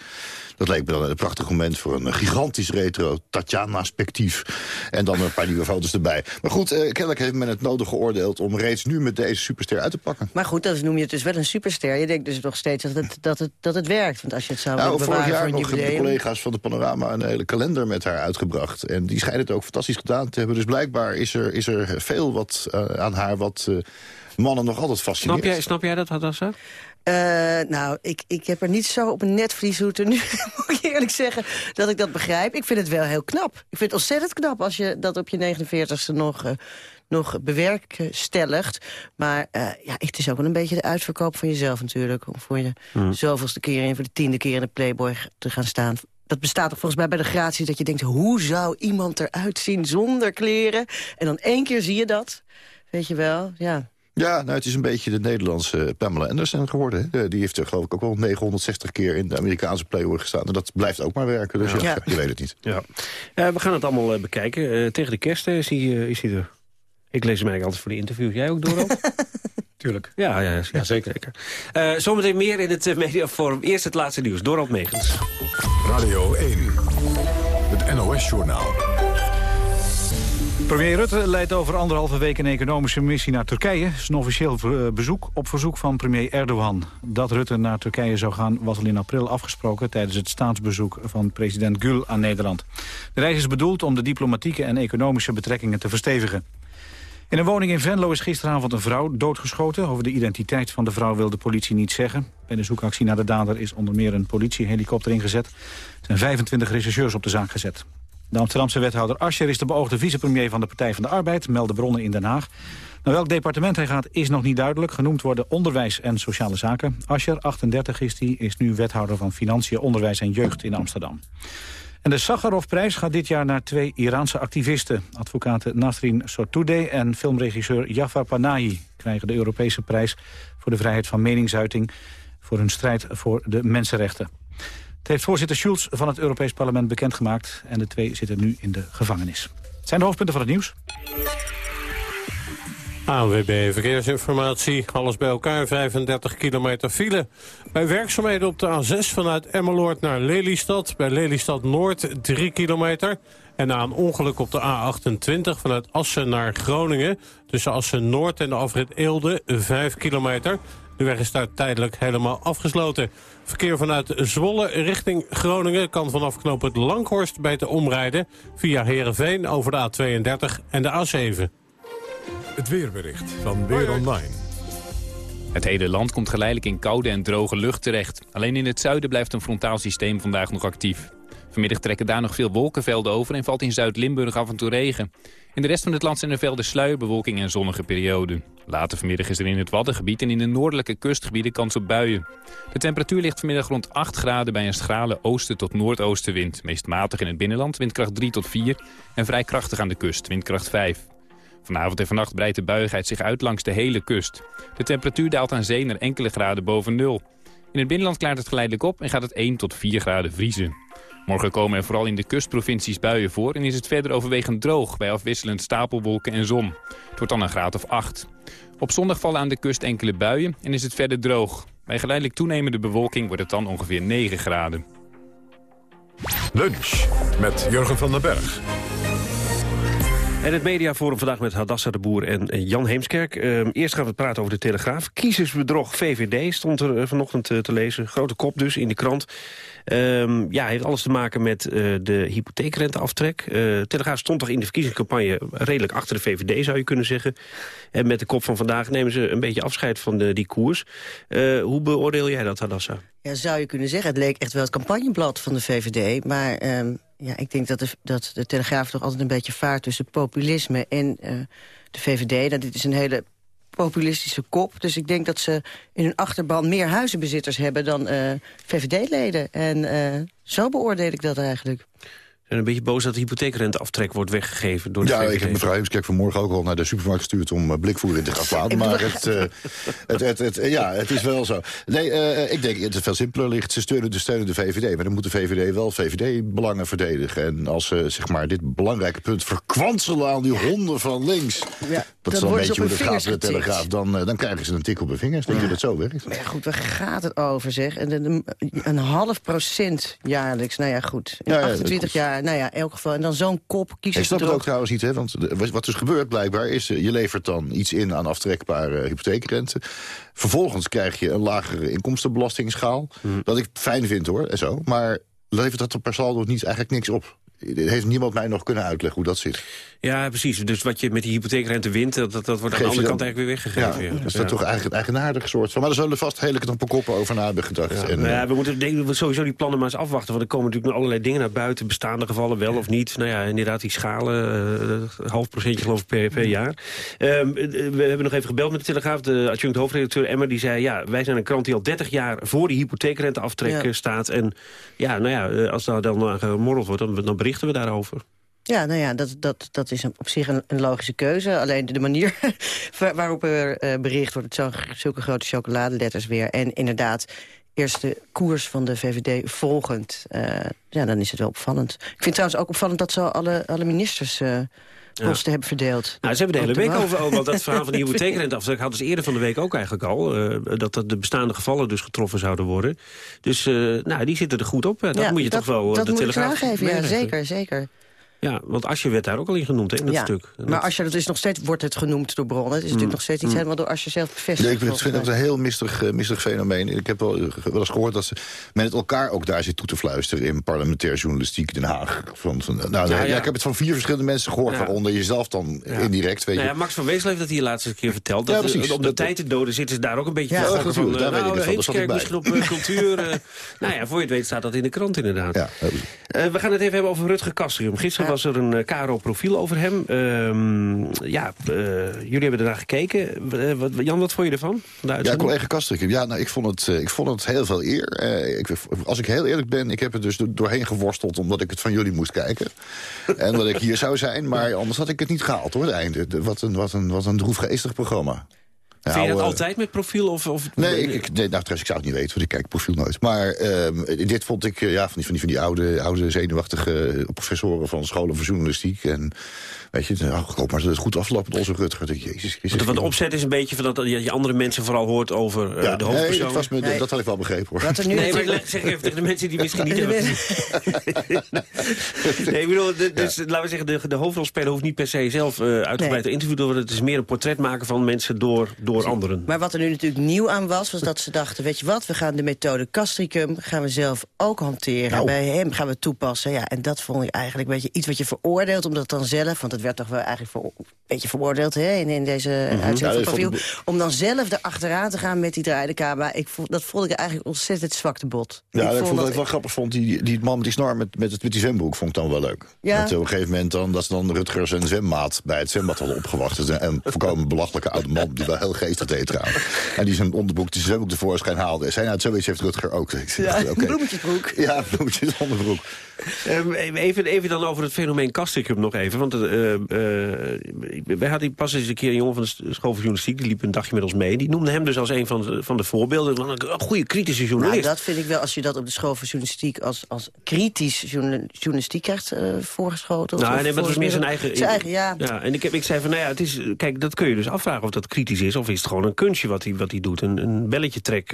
Dat leek me dan een prachtig moment voor een gigantisch retro Tatjana-spectief. En dan een paar nieuwe foto's erbij. Maar goed, kennelijk heeft men het nodig geoordeeld... om reeds nu met deze superster uit te pakken. Maar goed, dat noem je het dus wel een superster. Je denkt dus nog steeds dat het, dat het, dat het werkt. Want als je het zou Nou, vorig jaar nog hebben de collega's van de Panorama een hele kalender met haar uitgebracht. En die schijnen het ook fantastisch gedaan te hebben. Dus blijkbaar is er, is er veel wat eh, aan haar wat eh, mannen nog altijd fascineert. Snap jij, snap jij dat, Hadassa? Eh, nou, ik, ik heb er niet zo op een netvlies hoeten nu, moet ik eerlijk zeggen, dat ik dat begrijp. Ik vind het wel heel knap. Ik vind het ontzettend knap als je dat op je 49ste nog, eh, nog bewerkstelligt. Maar eh, ja, het is ook wel een beetje de uitverkoop van jezelf natuurlijk. Om voor je Hmm. zoveelste keer en voor de tiende keer in de Playboy te gaan staan. Dat bestaat toch volgens mij bij de gratie dat je denkt... hoe zou iemand eruit zien zonder kleren? En dan één keer zie je dat, weet je wel, ja... Ja, nou, het is een beetje de Nederlandse Pamela Anderson geworden. hè. Eh, Die heeft er geloof ik ook wel 960 keer in de Amerikaanse Playboy gestaan. En dat blijft ook maar werken, dus ja, Ja. je weet het niet. Ja. Eh, we gaan het allemaal eh, bekijken. Eh, tegen de kerst eh, is, hij, eh, is hij er. Ik lees hem eigenlijk altijd voor de interviews. Jij ook, Doro? Tuurlijk. Ja, ja, ja, zeker. Eh, zometeen meer in het eh, mediaforum. Eerst het laatste nieuws. Dorald Megens. Radio 1. Het NOS-journaal. Premier Rutte leidt over anderhalve week een economische missie naar Turkije. Het is een officieel eh, bezoek op verzoek van premier Erdogan. Dat Rutte naar Turkije zou gaan was al in april afgesproken... tijdens het staatsbezoek van president Gül aan Nederland. De reis is bedoeld om de diplomatieke en economische betrekkingen te verstevigen. In een woning in Venlo is gisteravond een vrouw doodgeschoten. Over de identiteit van de vrouw wil de politie niet zeggen. Bij de zoekactie naar de dader is onder meer een politiehelikopter ingezet. Er zijn 25 rechercheurs op de zaak gezet. De Amsterdamse wethouder Ascher is de beoogde vicepremier van de Partij van de Arbeid, melden bronnen in Den Haag. Naar welk departement hij gaat is nog niet duidelijk. Genoemd worden onderwijs en sociale zaken. Ascher, 38 is die, is nu wethouder van Financiën, Onderwijs en Jeugd in Amsterdam. En de Sakharovprijs gaat dit jaar naar twee Iraanse activisten. Advocaten Nasrin Sotoudeh en filmregisseur Jafar Panahi... krijgen de Europese prijs voor de vrijheid van meningsuiting... voor hun strijd voor de mensenrechten. Het heeft voorzitter Schulz van het Europees Parlement bekendgemaakt... en de twee zitten nu in de gevangenis. Het zijn de hoofdpunten van het nieuws. ANWB Verkeersinformatie. Alles bij elkaar 35 kilometer file. Bij werkzaamheden op de A6 vanuit Emmeloord naar Lelystad. Bij Lelystad Noord 3 kilometer. En na een ongeluk op de A28 vanuit Assen naar Groningen... tussen Assen Noord en de afrit Eelde 5 kilometer. De weg is daar tijdelijk helemaal afgesloten. Verkeer vanuit Zwolle richting Groningen kan vanaf knooppunt Langhorst beter omrijden... via Heerenveen over de A32 en de A7. Het weerbericht van Weer Online. Het hele land komt geleidelijk in koude en droge lucht terecht. Alleen in het zuiden blijft een frontaal systeem vandaag nog actief. Vanmiddag trekken daar nog veel wolkenvelden over en valt in Zuid-Limburg af en toe regen. In de rest van het land zijn er velden sluierbewolking en zonnige perioden. Later vanmiddag is er in het Waddengebied en in de noordelijke kustgebieden kans op buien. De temperatuur ligt vanmiddag rond 8 graden bij een schrale oosten tot noordoostenwind. Meest matig in het binnenland, windkracht 3 tot 4 en vrij krachtig aan de kust, windkracht 5. Vanavond en vannacht breidt de buigheid zich uit langs de hele kust. De temperatuur daalt aan zee naar enkele graden boven nul. In het binnenland klaart het geleidelijk op en gaat het 1 tot 4 graden vriezen. Morgen komen er vooral in de kustprovincies buien voor... en is het verder overwegend droog bij afwisselend stapelwolken en zon. Het wordt dan een graad of 8. Op zondag vallen aan de kust enkele buien en is het verder droog. Bij geleidelijk toenemende bewolking wordt het dan ongeveer 9 graden. Lunch met Jurgen van den Berg. En het mediaforum vandaag met Hadassa de Boer en Jan Heemskerk. Ehm, eerst gaan we praten over de Telegraaf. Kiezersbedrog VVD stond er eh, vanochtend eh, te lezen. Grote kop dus in de krant. Ehm, ja, heeft alles te maken met de hypotheekrenteaftrek. Uh, Telegraaf stond toch in de verkiezingscampagne redelijk achter de VVD, zou je kunnen zeggen. En met de kop van vandaag nemen ze een beetje afscheid van die koers. Hoe beoordeel jij dat, Hadassa? Ja, zou je kunnen zeggen. Het leek echt wel het campagneblad van de VVD. Maar um, ja, ik denk dat de, dat de Telegraaf toch altijd een beetje vaart tussen populisme en de VVD. Nou, dit is een hele populistische kop. Dus ik denk dat ze in hun achterban meer huizenbezitters hebben dan uh, VVD-leden. En uh, zo beoordeel ik dat eigenlijk zijn een beetje boos dat de hypotheekrenteaftrek wordt weggegeven door de Ja, VVD. ik heb mevrouw Heemskerk vanmorgen ook al naar de supermarkt gestuurd om uh, blikvoer in te gaan slaan. maar het, uh, het, het, het, ja, het is wel zo. Nee, uh, ik denk dat het veel simpeler ligt. Ze steunen de, steunen de VVD, maar dan moet de VVD wel VVD-belangen verdedigen. En als ze zeg maar, dit belangrijke punt verkwanselen aan die honden van links... Ja, dat is dan een beetje hoe het gaat met de Telegraaf. Dan, dan krijgen ze een tik op hun vingers. Denk je dat zo werkt? Maar ja, goed, waar gaat het over, zeg? Een, een half procent jaarlijks. Nou ja, goed. In ja, 28 jaar, nou ja, in elk geval en dan zo'n kop kiezen Ik snap het ook trouwens niet, hè? want de, wat dus gebeurt blijkbaar is... je levert dan iets in aan aftrekbare hypotheekrente. Vervolgens krijg je een lagere inkomstenbelastingsschaal. Mm. Wat ik fijn vind, hoor, en zo. Maar levert dat er per saldo niet eigenlijk niks op. Heeft niemand mij nog kunnen uitleggen hoe dat zit? Ja, precies. Dus wat je met die hypotheekrente wint... dat, dat wordt aan de andere kant eigenlijk weer weggegeven. Ja, ja. Dat is dat toch eigenlijk het eigenaardige soort van... maar daar zullen vast hele knappe koppen over na hebben gedacht. Ja, en, nou ja, we moeten denk, we sowieso die plannen maar eens afwachten... want er komen natuurlijk nog allerlei dingen naar buiten... bestaande gevallen wel of niet. Nou ja, inderdaad die schalen, uh, half procentje geloof ik per, per jaar. Um, we hebben nog even gebeld met de Telegraaf. De adjunct hoofdredacteur Emmer die zei... ja, wij zijn een krant die al 30 jaar voor die hypotheekrenteaftrek ja. staat. En ja, nou ja, als daar dan gemorreld wordt, dan, dan berichten we daarover. Ja, nou ja, dat, dat, dat is op zich een, logische keuze. Alleen de manier waarop er uh, bericht wordt... Zo, zulke grote chocoladeletters weer. En inderdaad, eerst de koers van de VVD volgend. Uh, ja, dan is het wel opvallend. Ik vind trouwens ook opvallend dat zo alle, alle ministers... Uh, posten ja. hebben verdeeld. Nou, ze hebben de hele week over, over want dat verhaal van die hypotheekrenteaftrek hadden ze eerder van de week ook eigenlijk al. Uh, dat de bestaande gevallen dus getroffen zouden worden. Dus uh, nou, die zitten er goed op. Dat moet je dat, toch wel dat de telegraaf ik aangeven, ja, zeker, zeker. Ja, want Asje werd daar ook al in genoemd, hè, in dat ja, stuk. En maar Asje, dat is nog steeds, wordt het genoemd door bronnen. Het is mm. natuurlijk nog steeds iets helemaal door Asje zelf bevestigd. Nee, ik vind, vind het een heel mistig, uh, mistig fenomeen. Ik heb wel, wel eens gehoord dat ze met elkaar ook daar zit toe te fluisteren... in parlementaire journalistiek Den Haag. Van, van, nou, ja, ja. ja, ik heb het van vier verschillende mensen gehoord... waaronder jezelf dan indirect. Weet nou je. Max van Weesel heeft dat hier laatst keer verteld. Dat precies, om de dat, tijd te doden zitten ze daar ook een beetje ja, natuurlijk, van... daar nou, weet ik het van, misschien op cultuur. nou ja, voor je het weet staat dat in de krant inderdaad. Ja, we gaan het even hebben over Rutger Kastrium. Gisteren was er een KRO-profiel over hem. Um, ja, uh, jullie hebben ernaar gekeken. Wat, Jan, wat vond je ervan? Ja, collega Kastrikum. Ja, nou, ik, vond het, ik vond het heel veel eer. Ik, als ik heel eerlijk ben, ik heb het dus doorheen geworsteld... omdat ik het van jullie moest kijken. en dat ik hier zou zijn. Maar anders had ik het niet gehaald, hoor, het einde. Wat een, wat een, wat een droefgeestig programma. Vind je dat altijd met profiel? Of, of... Nee, ik, ik, nee nou, trouwens, ik zou het niet weten, want ik kijk profiel nooit. Maar uh, dit vond ik uh, ja, van, die, van, die, van die oude, oude zenuwachtige professoren van scholen voor journalistiek. En weet je, nou, ik hoop maar dat het goed afloopt met onze Rutger. Ik, Jezus Christus. Want de opzet is een beetje van dat je andere mensen vooral hoort over ja, de hoofdpersoon. Nee, dat, was me, nee. dat had ik wel begrepen hoor. Wat er nu nee, maar leg, zeg even tegen de mensen die misschien niet hebben. nee, ik bedoel, de, dus, ja. laten we zeggen, de, de hoofdrolspeler hoeft niet per se zelf uh, uitgebreid nee. te interviewen worden. Het is meer een portret maken van mensen door, door anderen. Maar wat er nu natuurlijk nieuw aan was, was dat ze dachten... weet je wat, we gaan de methode Castricum gaan we zelf ook hanteren. Nou. Bij hem gaan we toepassen. Ja, en dat vond ik eigenlijk een beetje iets wat je veroordeelt... omdat dan zelf, want het werd toch wel eigenlijk voor, een beetje veroordeeld hè, in, in deze mm -hmm. uitzending van profiel... om dan zelf erachteraan te gaan met die draaiende camera. Ik vond, dat vond ik eigenlijk ontzettend zwak te bot. Ja, ik vond, vond dat dat ik wel grappig vond. Die, die man met die snor met, met, het, met die zwembroek vond ik dan wel leuk. Ja. Dat op een gegeven moment dan, dat ze dan Rutger zijn zwemmaat bij het zwembad hadden opgewacht. En een volkomen belachelijke oude man die wel heel geestig deed trouwens. En die zijn onderbroek, die zwembroek tevoorschijn haalde. Zei, nou, zoiets heeft Rutger ook. Ik Ja, oké. bloemetjesbroek. Ja, bloemetjes onderbroek. Ehm, even, even dan over het fenomeen Kastrikum nog even. Want eh, wij hadden pas eens een keer een jongen van de school voor journalistiek... die liep een dagje met ons mee. Die noemde hem dus als een van de, van de voorbeelden... van een goede kritische journalist. Nou, dat vind ik wel, als je dat op de school voor journalistiek... als, als kritisch journa- journalistiek krijgt eh, voorgeschoten. Nou, nee, maar dat was meer zijn eigen... Zijn eigen, ja. en ik, heb, ik zei van, nou ja, het is, kijk, dat kun je dus afvragen of dat kritisch is... of is het gewoon een kunstje wat hij, wat hij doet, een, een belletje trek...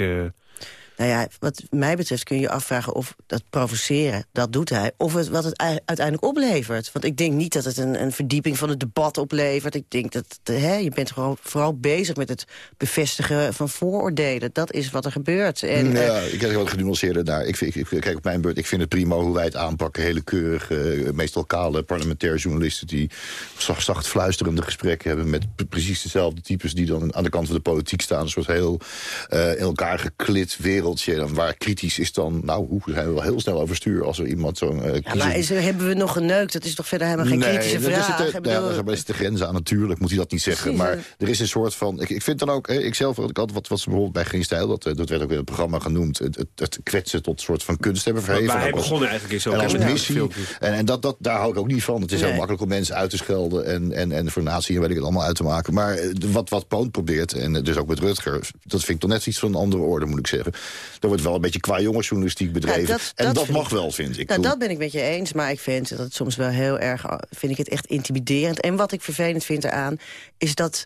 Nou ja, wat mij betreft kun je je afvragen of dat provoceren, dat doet hij. Of het, wat het ei- uiteindelijk oplevert. Want ik denk niet dat het een, een verdieping van het debat oplevert. Ik denk dat hè, je bent gewoon vooral bezig met het bevestigen van vooroordelen. Dat is wat er gebeurt. En, eh, ja, ik er wat genuanceerder naar. Ik, ik, ik- kijk op mijn beurt, ik vind het prima hoe wij het aanpakken. Hele keurige, eh, meestal kale parlementaire journalisten... die zacht, zacht fluisterende gesprekken hebben... met pre- precies dezelfde types die dan aan de kant van de politiek staan. Een soort heel eh, in elkaar geklit wereldje. En waar kritisch is dan... nou, hoe zijn we wel heel snel overstuur als er iemand zo'n... eh, ja, maar is, er- hebben we nog geneukt? Dat is toch verder helemaal geen kritische is vraag? het, eh, bedoel- ja, daar is de grens aan natuurlijk, moet hij dat niet zeggen. Precies, maar er is een soort van... Ik, ik vind dan ook, eh, ik zelf had ik altijd wat, wat ze bijvoorbeeld bij Geen Stijl... Dat, eh, dat werd ook in het programma genoemd... het, het, het kwetsen tot een soort van kunst hebben verheven. Waar hij begonnen eigenlijk is ook, En als missie. En, en dat, dat, daar hou ik ook niet van. Het is heel Nee. makkelijk om mensen uit te schelden... en, en, en voor natie en weet ik het allemaal uit te maken. Maar wat, wat Poont probeert, en dus ook met Rutger... dat vind ik toch net iets van een andere orde, moet ik zeggen. Er wordt wel een beetje qua jongensjournalistiek bedreven. Ja, dat- en dat mag ik- wel, vind ik. Nou, dat ben ik met je eens, maar ik vind dat het soms wel heel erg... vind ik het echt intimiderend. En wat ik vervelend vind eraan, is dat...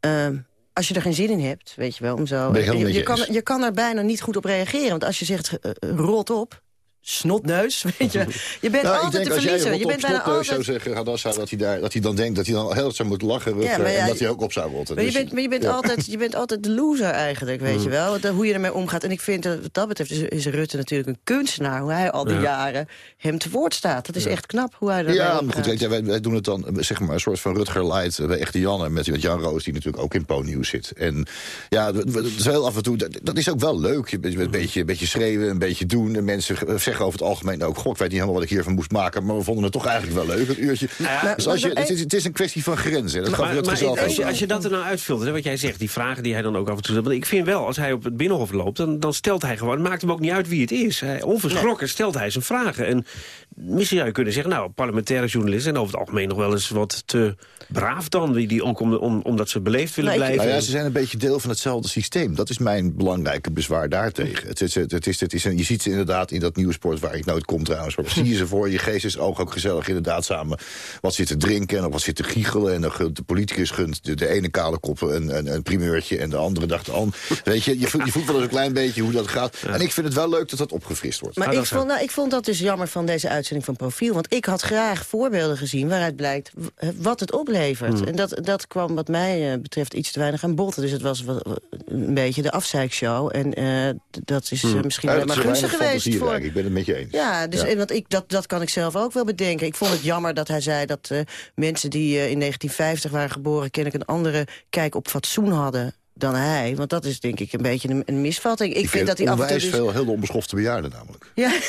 ehm, als je er geen zin in hebt, weet je wel, om zo... Je, kan, je kan er bijna niet goed op reageren. Want als je zegt, eh, eh, rot op, snotneus, weet je... Je bent Nou, altijd de verliezer. Je bent bijna snotneus zou altijd... zeggen, Hadassa, dat hij, daar, dat hij dan denkt dat hij dan heel erg zou moeten lachen, Rutger, maar ja, en dat hij ook op zou rotten. Maar je Dus- bent, maar je bent, ja. altijd, je bent altijd de loser eigenlijk, weet Mm. je wel. De- hoe je ermee omgaat. En ik vind, dat, wat dat betreft, is, is Rutte natuurlijk een kunstenaar. Hoe hij al die Ja. jaren hem te woord staat. Dat is echt knap hoe hij ermee Ja, maar goed, weet je, wij, wij doen het dan, eh, zeg maar, een soort van Rutger Light eh, bij Echte Janne... met, met Jan Roos, die natuurlijk ook in Po-nieuws zit. En ja, dat dat is heel af en toe, dat, dat is ook wel leuk. Je bent een beetje, een beetje schreeuwen, een beetje doen. En mensen eh, zeggen over het algemeen ook... god, ik weet niet helemaal wat ik hiervan moest maken... maar we vonden het toch eigenlijk wel leuk, een uurtje. Ja, dus als je, het, is, het is een kwestie van grenzen. Dat Maar, maar als, je, aan. als je dat er nou uitfiltert, hè, wat jij zegt, die vragen die hij dan ook af en toe. Want ik vind wel, als hij op het Binnenhof loopt, dan, dan stelt hij gewoon... het maakt hem ook niet uit wie het is. Hij, onverschrokken stelt hij zijn vragen. En misschien zou je kunnen zeggen, nou, parlementaire journalisten... zijn over het algemeen nog wel eens wat te braaf dan. Die, die ook om, om, omdat ze beleefd willen blijven. Nou ja, ze zijn een beetje deel van hetzelfde systeem. Dat is mijn belangrijke bezwaar daartegen. Het is, het is, het is je ziet ze inderdaad in dat nieuwe sport waar ik nooit kom trouwens. Maar zie je ze voor je geestesoog ook gezellig inderdaad samen wat zitten drinken... en op wat zitten giechelen. En dan gunt de politicus gunt de, de ene kale kop een, een, een primeurtje... en de andere dacht aan. Weet je, je voelt, je voelt wel eens een klein beetje hoe dat gaat. En ik vind het wel leuk dat dat opgefrist wordt. Maar ik vond, nou, ik vond dat dus jammer van deze uitzending van Profiel. Want ik had graag voorbeelden gezien waaruit blijkt wat het oplevert. Hmm. En dat, dat kwam wat mij eh, betreft iets te weinig aan bod. Dus het was wat- een beetje de afzeikshow. En eh, dat is eh, misschien Ja, wel dat maar is gunstig geweest. Voor. Ik ben met je eens. ja, dus, Ja. En want ik, dat, dat kan ik zelf ook wel bedenken. Ik vond het jammer dat hij zei dat eh, mensen die eh, in 1950 waren geboren... kennelijk een andere kijk op fatsoen hadden dan hij. Want dat is denk ik een beetje een, een misvatting. Ik, vind dat hij af en toe... Dus, veel heel onbeschofte bejaarden namelijk. ja,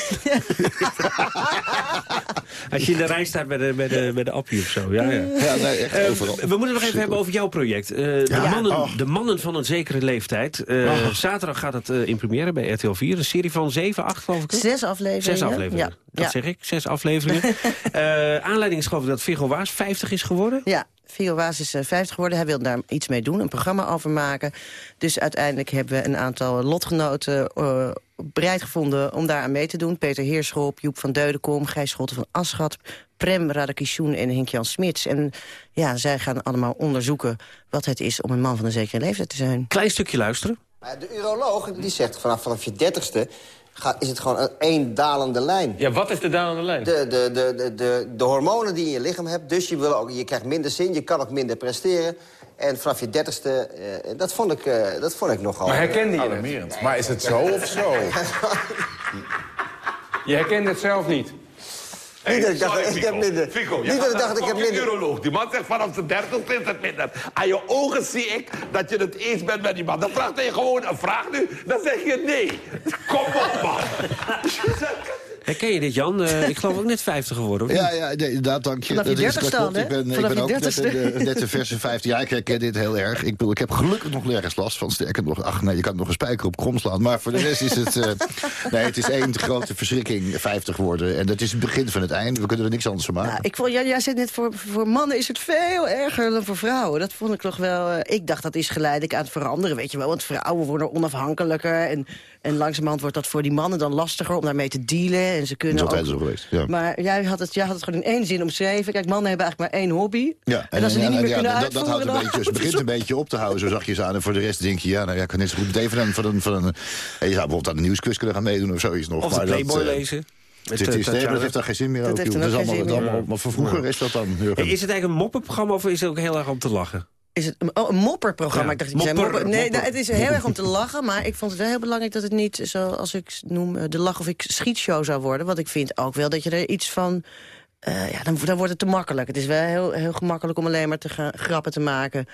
Als je in de rij staat bij de, bij de, bij de appie of zo. Ja, ja. Ja, nee, echt Eh, we moeten nog even hebben over jouw project. Eh, de, Ja. mannen, Oh. de mannen van een zekere leeftijd. Eh, Oh. Zaterdag gaat het in première bij RTL 4. Een serie van 7, 8 geloof ik. Zes afleveringen. Zes afleveringen. Ja. Dat Ja. zeg ik, zes afleveringen. Eh, aanleiding is geloof ik dat Viggo Waas 50 is geworden. Ja, Theo Waas is eh, 50 geworden. Hij wil daar iets mee doen, een programma over maken. Dus uiteindelijk hebben we een aantal lotgenoten eh, bereid gevonden om daar aan mee te doen. Peter Heerschop, Joep van Deudekom, Gijs Schotten van Aschat... Prem Radakishun en Henk-Jan Smits. En ja, zij gaan allemaal onderzoeken wat het is om een man van een zekere leeftijd te zijn. Klein stukje luisteren. Maar De uroloog die zegt vanaf, vanaf je dertigste gaat, is het gewoon een één dalende lijn. Ja, wat is de dalende lijn? De, de, de, de, de, de hormonen die je in je lichaam hebt, dus je, wil ook, je krijgt minder zin, je kan ook minder presteren. En vanaf je dertigste, eh, dat, vond ik, eh, dat vond ik nogal... Maar herkende je het? Maar is het zo of zo? Je herkent het zelf niet. Niet dat ik dacht, sorry, ik heb minder. Fico, niet dat ik dacht, ik heb een minder. uroloog. Die man zegt vanaf de dertigste is het minder. Aan je ogen zie ik dat je het eens bent met die man. Dan vraagt hij gewoon een vraag nu, dan zeg je nee. Kom op, man. Herken je dit, Jan? Eh, ik geloof ook net 50 geworden. Ja, ja nee, inderdaad, dank je. Vanaf je Dat is- 30ste dat klopt. dan, Ik ben, ik Vanaf ben je ook net, 30ste. de, net de verse 15 jaar. Ik herken dit heel erg. Ik, bedoel, ik heb gelukkig nog nergens last van. Sterker nog, ach nee, je kan nog een spijker op krom slaan. Maar voor de rest is het... eh, nee, het is één grote verschrikking, 50 worden. En dat is het begin van het einde. We kunnen er niks anders van maken. Ja, ik vond, jij, jij zei net, voor, voor mannen is het veel erger dan voor vrouwen. Dat vond ik toch wel... eh, ik dacht dat is geleidelijk aan het veranderen, weet je wel. Want vrouwen worden onafhankelijker. En, en langzamerhand wordt dat voor die mannen dan lastiger om daarmee te dealen. En ze kunnen Dat is altijd ook- zo geweest, ja. Maar jij had, het, jij had het gewoon in één zin omschreven. Kijk, mannen hebben eigenlijk maar één hobby. Ja, en, als ze die niet meer ja, kunnen dat, dat houdt een dan beetje, het begint ze een beetje op te houden, zo zachtjes aan. En voor de rest denk je, ja, nou ja, ik kan net zo goed meteen van een... Van een, van een je zou bijvoorbeeld aan de nieuwsquiz kunnen gaan meedoen of zoiets nog. Of de maar dat, Playboy eh, lezen. Met, eh, is, nee, dat heeft daar geen zin meer Dat ook. heeft joh. er Dat is allemaal, zin meer. allemaal, maar voor vroeger is dat dan... Jurgen. Is het eigenlijk een moppenprogramma of is het ook heel erg om te lachen? Is het een, oh, een mopperprogramma? Ja, Ik dacht, zei mopper, mopper. Nee, mopper. nou, het is heel erg om te lachen. Maar ik vond het wel heel belangrijk dat het niet, zoals ik noem, eh, de lach of ik schietshow zou worden. Want ik vind ook wel dat je er iets van... eh, ja, dan, dan wordt het te makkelijk. Het is wel heel, heel gemakkelijk om alleen maar te gaan, grappen te maken...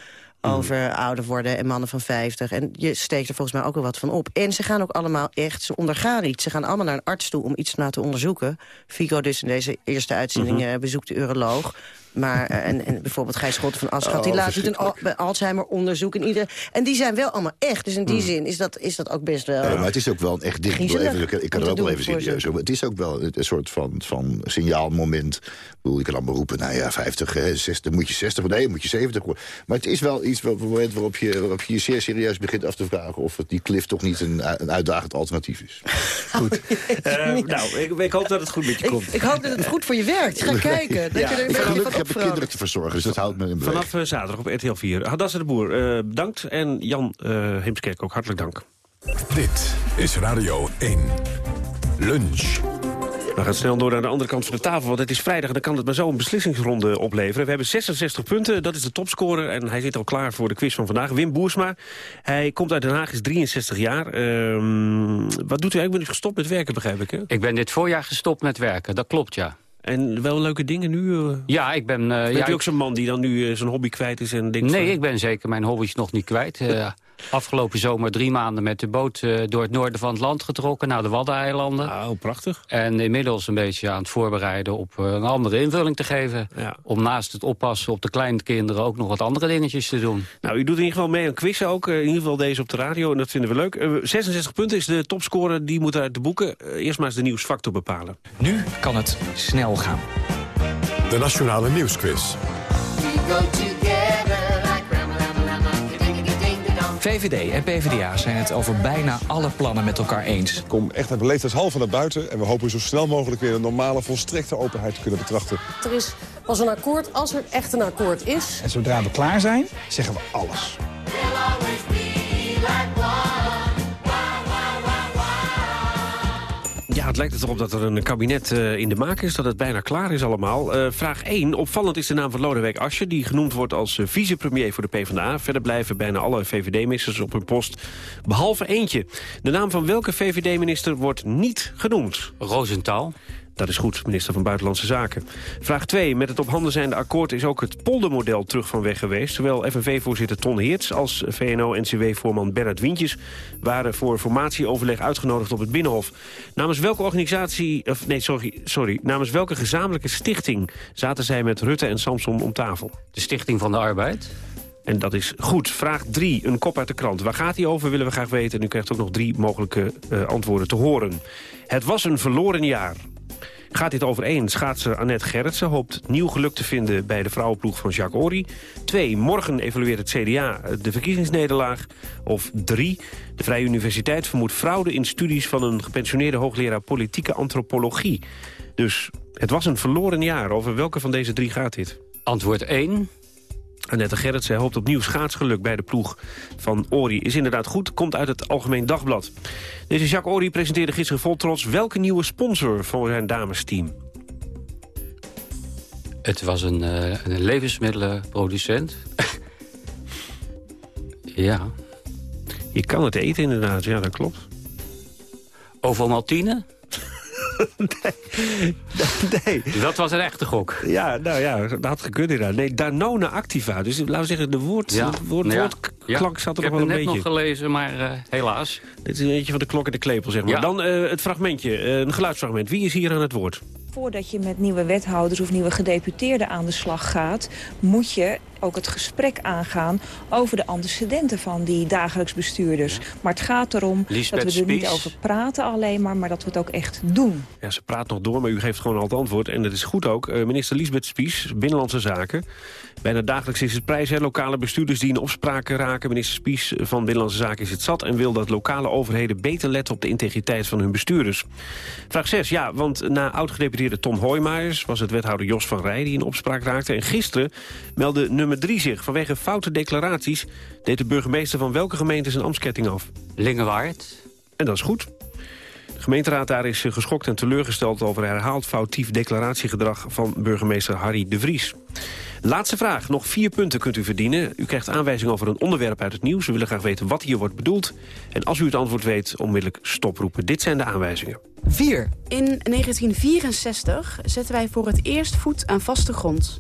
over ouder worden en mannen van 50. En je steekt er volgens mij ook wel wat van op. En ze gaan ook allemaal echt, ze ondergaan iets. Ze gaan allemaal naar een arts toe om iets te laten onderzoeken. Fico dus in deze eerste uitzending eh, bezoekt de uroloog. Maar, eh, en, en bijvoorbeeld Gijs Schotten van Aschat, die Oh, laat doet een al- Alzheimer-onderzoek. En, ieder, en die zijn wel allemaal echt. Dus in die zin is dat, is dat ook best wel... Ja, maar het is ook wel een echt ding. Ik, even, ik- ik kan er ook wel even serieus over. Het is ook wel een soort van, van signaalmoment. Ik bedoel, je kan allemaal roepen, nou ja, 50, hè, 60, moet je 60 worden, nee, moet je 70 worden. Maar het is wel iets op het moment waarop je, waarop je je zeer serieus begint af te vragen... of het die cliff toch niet een, een uitdagend alternatief is. Eh, nou, ik, ik hoop dat het goed met je komt. Ik hoop dat het goed voor je werkt. Ga kijken. Dat Ja, je er een Ik beetje van heb ik opvrolijkt. kinderen te verzorgen, dus dat houdt me in beweging. Vanaf eh, zaterdag op RTL 4. Hadassah de Boer, eh, bedankt. En Jan eh Heemskerk ook hartelijk dank. Dit is Radio 1. Lunch. We gaan snel door naar de andere kant van de tafel, want het is vrijdag... en dan kan het maar zo een beslissingsronde opleveren. We hebben 66 punten, dat is de topscorer... en hij zit al klaar voor de quiz van vandaag. Wim Boersma, hij komt uit Den Haag, is 63 jaar. Ehm, wat doet u eigenlijk? Bent u gestopt met werken, begrijp ik, hè? Ik ben dit voorjaar gestopt met werken, dat klopt, ja. En wel leuke dingen nu? eh? Ja, ik ben... eh, Bent ja, u ook zo'n man die dan nu eh, zijn hobby kwijt is en denkt... Nee, van- ik ben zeker mijn hobby's nog niet kwijt. Afgelopen zomer drie maanden met de boot eh, door het noorden van het land getrokken... naar de Waddeneilanden. Oh, prachtig. En inmiddels een beetje aan het voorbereiden op eh, een andere invulling te geven. Ja. Om naast het oppassen op de kleinkinderen ook nog wat andere dingetjes te doen. Nou, u doet in ieder geval mee aan quizzen ook. eh, in ieder geval deze op de radio en dat vinden we leuk. Eh, 66 punten is de topscorer, die moet uit de boeken. Eerst maar eens de nieuwsfactor bepalen. Nu kan het snel gaan. De Nationale Nieuwsquiz. VVD en PvdA zijn het over bijna alle plannen met elkaar eens. Ik kom echt uit beleefdheidshalve naar buiten... en we hopen zo snel mogelijk weer een normale, volstrekte openheid te kunnen betrachten. Er is pas een akkoord als er echt een akkoord is. En zodra we klaar zijn, zeggen we alles. Het lijkt er toch op dat er een kabinet eh, in de maak is, dat het bijna klaar is allemaal. Eh, vraag 1. Opvallend is de naam van Lodewijk Asscher... die genoemd wordt als eh, vicepremier voor de PvdA. Verder blijven bijna alle VVD-ministers op hun post, behalve eentje. De naam van welke VVD-minister wordt niet genoemd? Roosentaal. Dat is goed, minister van Buitenlandse Zaken. Vraag 2. Met het op handen zijnde akkoord is ook het poldermodel terug van weg geweest. Zowel FNV-voorzitter Ton Heerts als VNO-NCW-voorman Bernard Wientjes... waren voor formatieoverleg uitgenodigd op het Binnenhof. Namens welke organisatie... Of nee, sorry, sorry. Namens welke gezamenlijke stichting zaten zij met Rutte en Samson om tafel? De Stichting van de Arbeid. En dat is goed. Vraag 3, een kop uit de krant. Waar gaat hij over, willen we graag weten. En u krijgt ook nog drie mogelijke eh, antwoorden te horen. Het was een verloren jaar. Gaat dit overeen? Schaatser Annette Gerritsen hoopt nieuw geluk te vinden bij de vrouwenploeg van Jacques Ory. Twee, morgen evalueert het CDA de verkiezingsnederlaag. Of drie, de Vrije Universiteit vermoedt fraude in studies van een gepensioneerde hoogleraar politieke antropologie. Dus het was een verloren jaar. Over welke van deze drie gaat dit? Antwoord 1. Annette Gerritsen hoopt opnieuw schaatsgeluk bij de ploeg van Ori. Is inderdaad goed, komt uit het Algemeen Dagblad. Deze Jacques Ori presenteerde gisteren vol trots... welke nieuwe sponsor voor zijn damesteam? Het was een, eh, een levensmiddelenproducent. ja. Je kan het eten inderdaad, ja dat klopt. Ovomaltine? nee. Dat was een echte gok. Ja, nou ja, dat had gekund inderdaad. Nee, Danone Activa. Dus laten we zeggen, de woord, Ja, woord, ja. woord De klank zat er ik nog wel heb een het net beetje. nog gelezen, maar eh, helaas. Dit is een beetje van de klok en de klepel, zeg maar. Ja. Dan eh, het fragmentje, eh, een geluidsfragment. Wie is hier aan het woord? Voordat je met nieuwe wethouders of nieuwe gedeputeerden aan de slag gaat... moet je ook het gesprek aangaan over de antecedenten van die dagelijks bestuurders. Maar het gaat erom Lisbeth dat we er niet Spies. over praten alleen maar... maar dat we het ook echt doen. Ja, ze praat nog door, maar u geeft gewoon al het antwoord. En dat is goed ook. Eh, minister Lisbeth Spies, Binnenlandse Zaken. Bijna dagelijks is het prijs, hè. Lokale bestuurders die in opspraak raken. Minister Spies van Binnenlandse Zaken is het zat... en wil dat lokale overheden beter letten op de integriteit van hun bestuurders. Vraag 6, ja, want na oud-gedeputeerde Tom Hoijmaers... was het wethouder Jos van Rij die in opspraak raakte. En gisteren meldde nummer 3 zich. Vanwege foute declaraties deed de burgemeester van welke gemeente zijn ambtsketting af? Lingewaard. En dat is goed. De gemeenteraad daar is eh, geschokt en teleurgesteld over herhaald foutief declaratiegedrag van burgemeester Harry de Vries. Laatste vraag. Nog vier punten kunt u verdienen. U krijgt aanwijzing over een onderwerp uit het nieuws. We willen graag weten wat hier wordt bedoeld. En als u het antwoord weet, onmiddellijk stoproepen. Dit zijn de aanwijzingen. 4. In 1964 zetten wij voor het eerst voet aan vaste grond.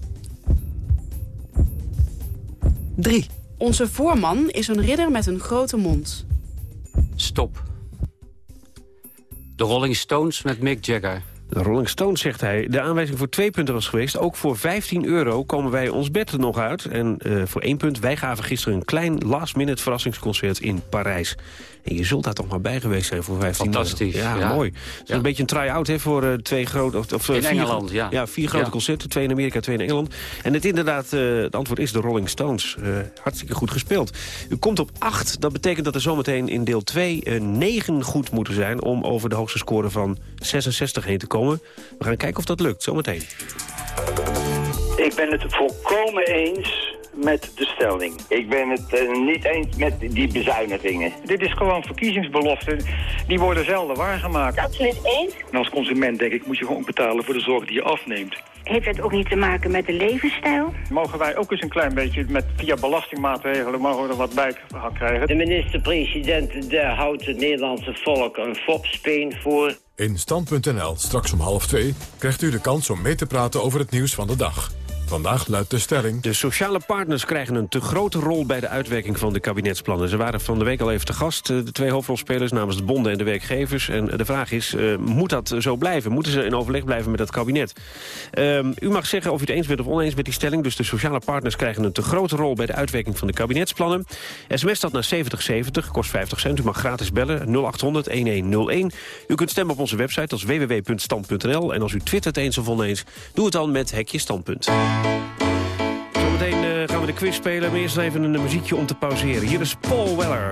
3. Onze voorman is een ridder met een grote mond. Stop. De Rolling Stones met Mick Jagger. De Rolling Stones, zegt hij. De aanwijzing voor twee punten was geweest. Ook voor 15 euro komen wij ons bed er nog uit. En eh, voor één punt, wij gaven gisteren een klein last-minute verrassingsconcert in Parijs. En je zult daar toch maar bij geweest zijn voor 15 Fantastisch, euro. Ja, ja. mooi. Het is Ja. een beetje een try-out hè, voor eh, twee grote... Of, of, eh, In vier Engeland, ja. Ja, vier grote concerten. Twee in Amerika, twee in Engeland. En het inderdaad, het antwoord is de Rolling Stones. Hartstikke goed gespeeld. U komt op 8. Dat betekent dat er zometeen in deel 2 eh, 9 goed moeten zijn... om over de hoogste score van 66 heen te komen. We gaan kijken of dat lukt, zometeen. Ik ben het volkomen eens met de stelling. Ik ben het eh, niet eens met die bezuinigingen. Dit is gewoon verkiezingsbeloften. Die worden zelden waargemaakt. Absoluut eens. En als consument denk ik moet je gewoon betalen voor de zorg die je afneemt. Heeft het ook niet te maken met de levensstijl? Mogen wij ook eens een klein beetje met via belastingmaatregelen mogen we er wat bij gaan krijgen? De minister-president de houdt het Nederlandse volk een fopspeen voor. In Stand.nl, straks om half twee, krijgt u de kans om mee te praten over het nieuws van de dag. Vandaag luidt de stelling... De sociale partners krijgen een te grote rol bij de uitwerking van de kabinetsplannen. Ze waren van de week al even te gast, eh, de twee hoofdrolspelers namens de bonden en de werkgevers. En de vraag is, eh, moet dat zo blijven? Moeten ze in overleg blijven met het kabinet? Ehm, u mag zeggen of u het eens bent of oneens met die stelling. Dus de sociale partners krijgen een te grote rol bij de uitwerking van de kabinetsplannen. SMS dat naar 7070, kost 50 cent. U mag gratis bellen, 0800-1101. U kunt stemmen op onze website, dat is www.stand.nl. En als u twittert eens of oneens, doe het dan met Hekje Standpunt. Zometeen eh, gaan we de quiz spelen, maar eerst even een muziekje om te pauzeren. Hier is Paul Weller.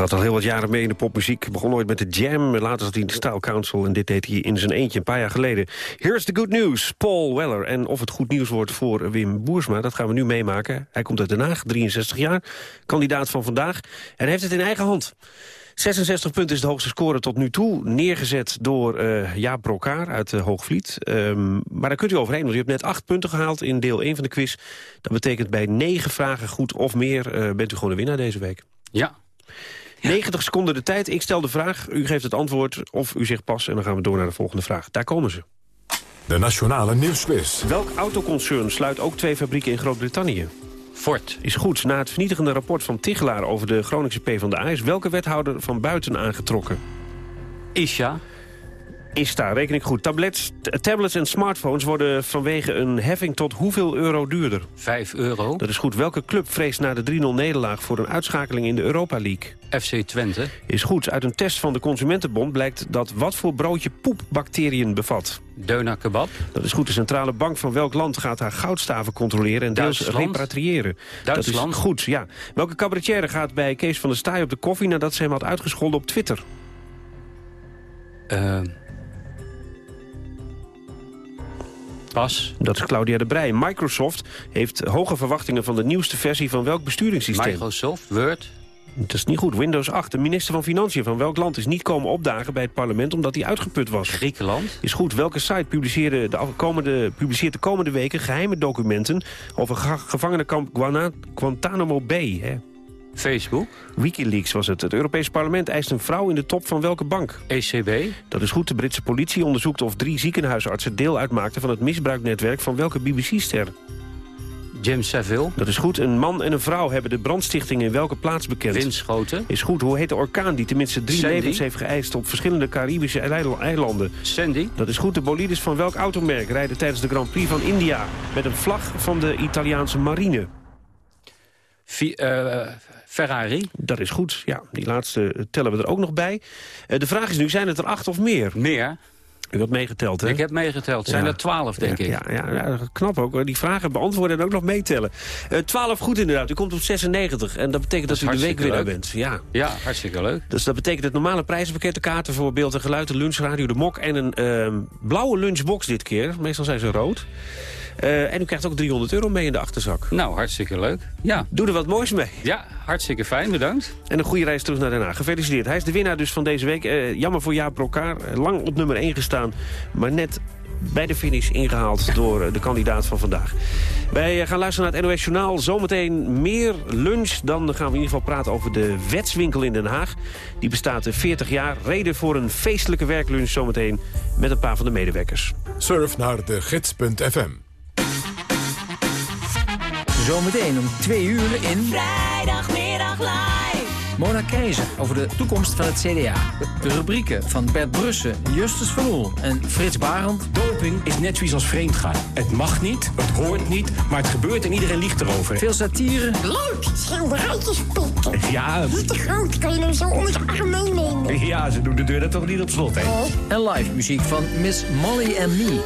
Gaat al heel wat jaren mee in de popmuziek. Begon ooit met de Jam, later zat hij in de Style Council... en dit deed hij in zijn eentje een paar jaar geleden. Here's the good news, Paul Weller. En of het goed nieuws wordt voor Wim Boersma, dat gaan we nu meemaken. Hij komt uit Den Haag, 63 jaar, kandidaat van vandaag... en heeft het in eigen hand. 66 punten is de hoogste score tot nu toe. Neergezet door uh, Jaap Brokaar uit uh, Hoogvliet. Um, maar daar kunt u overheen, want u hebt net acht punten gehaald in deel 1 van de quiz. Dat betekent bij negen vragen goed of meer uh, bent u gewoon de winnaar deze week. Ja. 90 seconden de tijd. Ik stel de vraag, u geeft het antwoord of u zegt pas... en dan gaan we door naar de volgende vraag. Daar komen ze. De Nationale Nieuwsquiz. Welk autoconcern sluit ook twee fabrieken in Groot-Brittannië? Fort. Is goed. Na het vernietigende rapport van Tichelaar over de Groningse PvdA... is welke wethouder van buiten aangetrokken? Isha. Is daar, reken ik goed. Tablets, tablets en smartphones worden vanwege een heffing tot hoeveel euro duurder? 5 euro. Dat is goed. Welke club vreest na de 3-0 nederlaag voor een uitschakeling in de Europa League? FC Twente. Is goed. Uit een test van de Consumentenbond blijkt dat wat voor broodje poepbacteriën bevat? Deuna kebab. Dat is goed. De centrale bank van welk land gaat haar goudstaven controleren en deels repatriëren? Duitsland. Dat is goed, ja. Welke cabaretier gaat bij Kees van der Staaij op de koffie nadat ze hem had uitgescholden op Twitter? Uh, pas. Dat is Claudia de Brij. Microsoft heeft hoge verwachtingen van de nieuwste versie van welk besturingssysteem? Microsoft, Word. Dat is niet goed. Windows 8. De minister van Financiën van welk land is niet komen opdagen bij het parlement omdat hij uitgeput was? Griekenland. Is goed. Welke site publiceerde de komende, publiceert de komende weken geheime documenten over ge gevangenenkamp Guantanamo Bay? Hè? Facebook. Wikileaks was het. Het Europees Parlement eist een vrouw in de top van welke bank? ECB. Dat is goed. De Britse politie onderzoekt of drie ziekenhuisartsen deel uitmaakten van het misbruiknetwerk van welke BBC-ster? Jim Saville. Dat is goed. Een man en een vrouw hebben de brandstichting in welke plaats bekend? Winschoten. Is goed. Hoe heet de orkaan die tenminste drie Sandy. levens heeft geëist op verschillende Caribische eilanden? Sandy. Dat is goed. De bolides van welk automerk rijden tijdens de Grand Prix van India met een vlag van de Italiaanse marine? Vi uh, Ferrari. Dat is goed. Ja, die laatste tellen we er ook nog bij. Uh, de vraag is nu, zijn het er acht of meer? Meer. U hebt meegeteld, hè? Ik heb meegeteld. Zijn Ja. er twaalf, denk ja, ik. Ja, ja, ja, knap ook. Die vragen beantwoorden en ook nog meetellen. Eh 12 goed inderdaad. U komt op 96. En dat betekent dat, u de weekwinnaar bent. Ja. Ja, hartstikke leuk. Dus dat betekent het normale prijzenpakket, de kaarten voor beeld en geluid, de lunchradio, de mok en een ehm, blauwe lunchbox dit keer. Meestal zijn ze rood. Eh, en u krijgt ook 300 euro mee in de achterzak. Nou, hartstikke leuk. Ja. Doe er wat moois mee. Ja, hartstikke fijn, bedankt. En een goede reis terug naar Den Haag. Gefeliciteerd. Hij is de winnaar dus van deze week. Eh, jammer voor Jaap Brokaar. Eh, Lang op nummer 1 gestaan. Maar net bij de finish ingehaald door de kandidaat van vandaag. Wij gaan luisteren naar het NOS Journaal. Zometeen meer lunch. Dan gaan we in ieder geval praten over de wetswinkel in Den Haag. Die bestaat eh, 40 jaar. Reden voor een feestelijke werklunch zometeen met een paar van de medewerkers. Surf naar de gids.fm. Zometeen om twee uur in... Vrijdagmiddag live. Mona Keizer over de toekomst van het CDA. De rubrieken van Bert Brussen, Justus van Oel en Frits Barend. Doping is net zoiets als vreemdgaan. Het mag niet, het hoort niet, maar het gebeurt en iedereen liegt erover. Veel satire. Leuk, schilderijtjes pikken. Ja, Niet te groot, kan je hem zo onder je arm meenemen. ja, ze doen de deur er toch niet op slot, hè? En live muziek van Miss Molly and Me.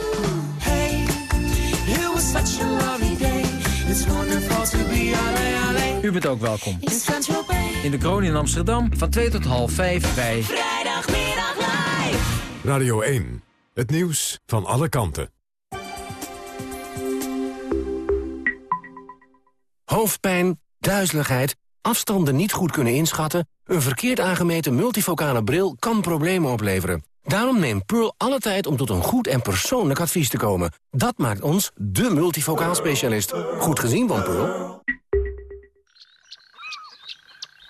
U bent ook welkom. In de kroon in Amsterdam van 2 tot half 5 bij... Vrijdagmiddag live. Radio 1. Het nieuws van alle kanten. Hoofdpijn, duizeligheid, afstanden niet goed kunnen inschatten... een verkeerd aangemeten multifocale bril kan problemen opleveren. Daarom neemt Pearl alle tijd om tot een goed en persoonlijk advies te komen. Dat maakt ons de multifocaal specialist. Goed gezien van Pearl.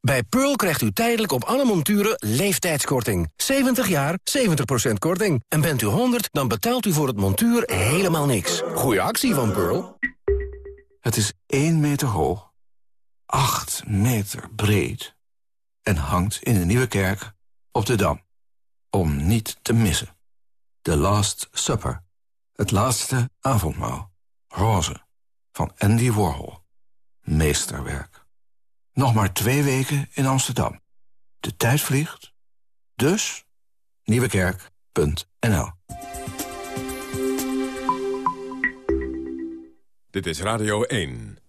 Bij Pearl krijgt u tijdelijk op alle monturen leeftijdskorting. 70 jaar, 70% korting. En bent u 100, dan betaalt u voor het montuur helemaal niks. Goeie actie van Pearl. Het is 1 meter hoog, 8 meter breed... en hangt in de Nieuwe Kerk op de Dam. Om niet te missen. The Last Supper Het laatste avondmaal. Roze. Van Andy Warhol. Meesterwerk. Nog maar twee weken in Amsterdam. De tijd vliegt. Dus nieuwekerk.nl Dit is Radio 1.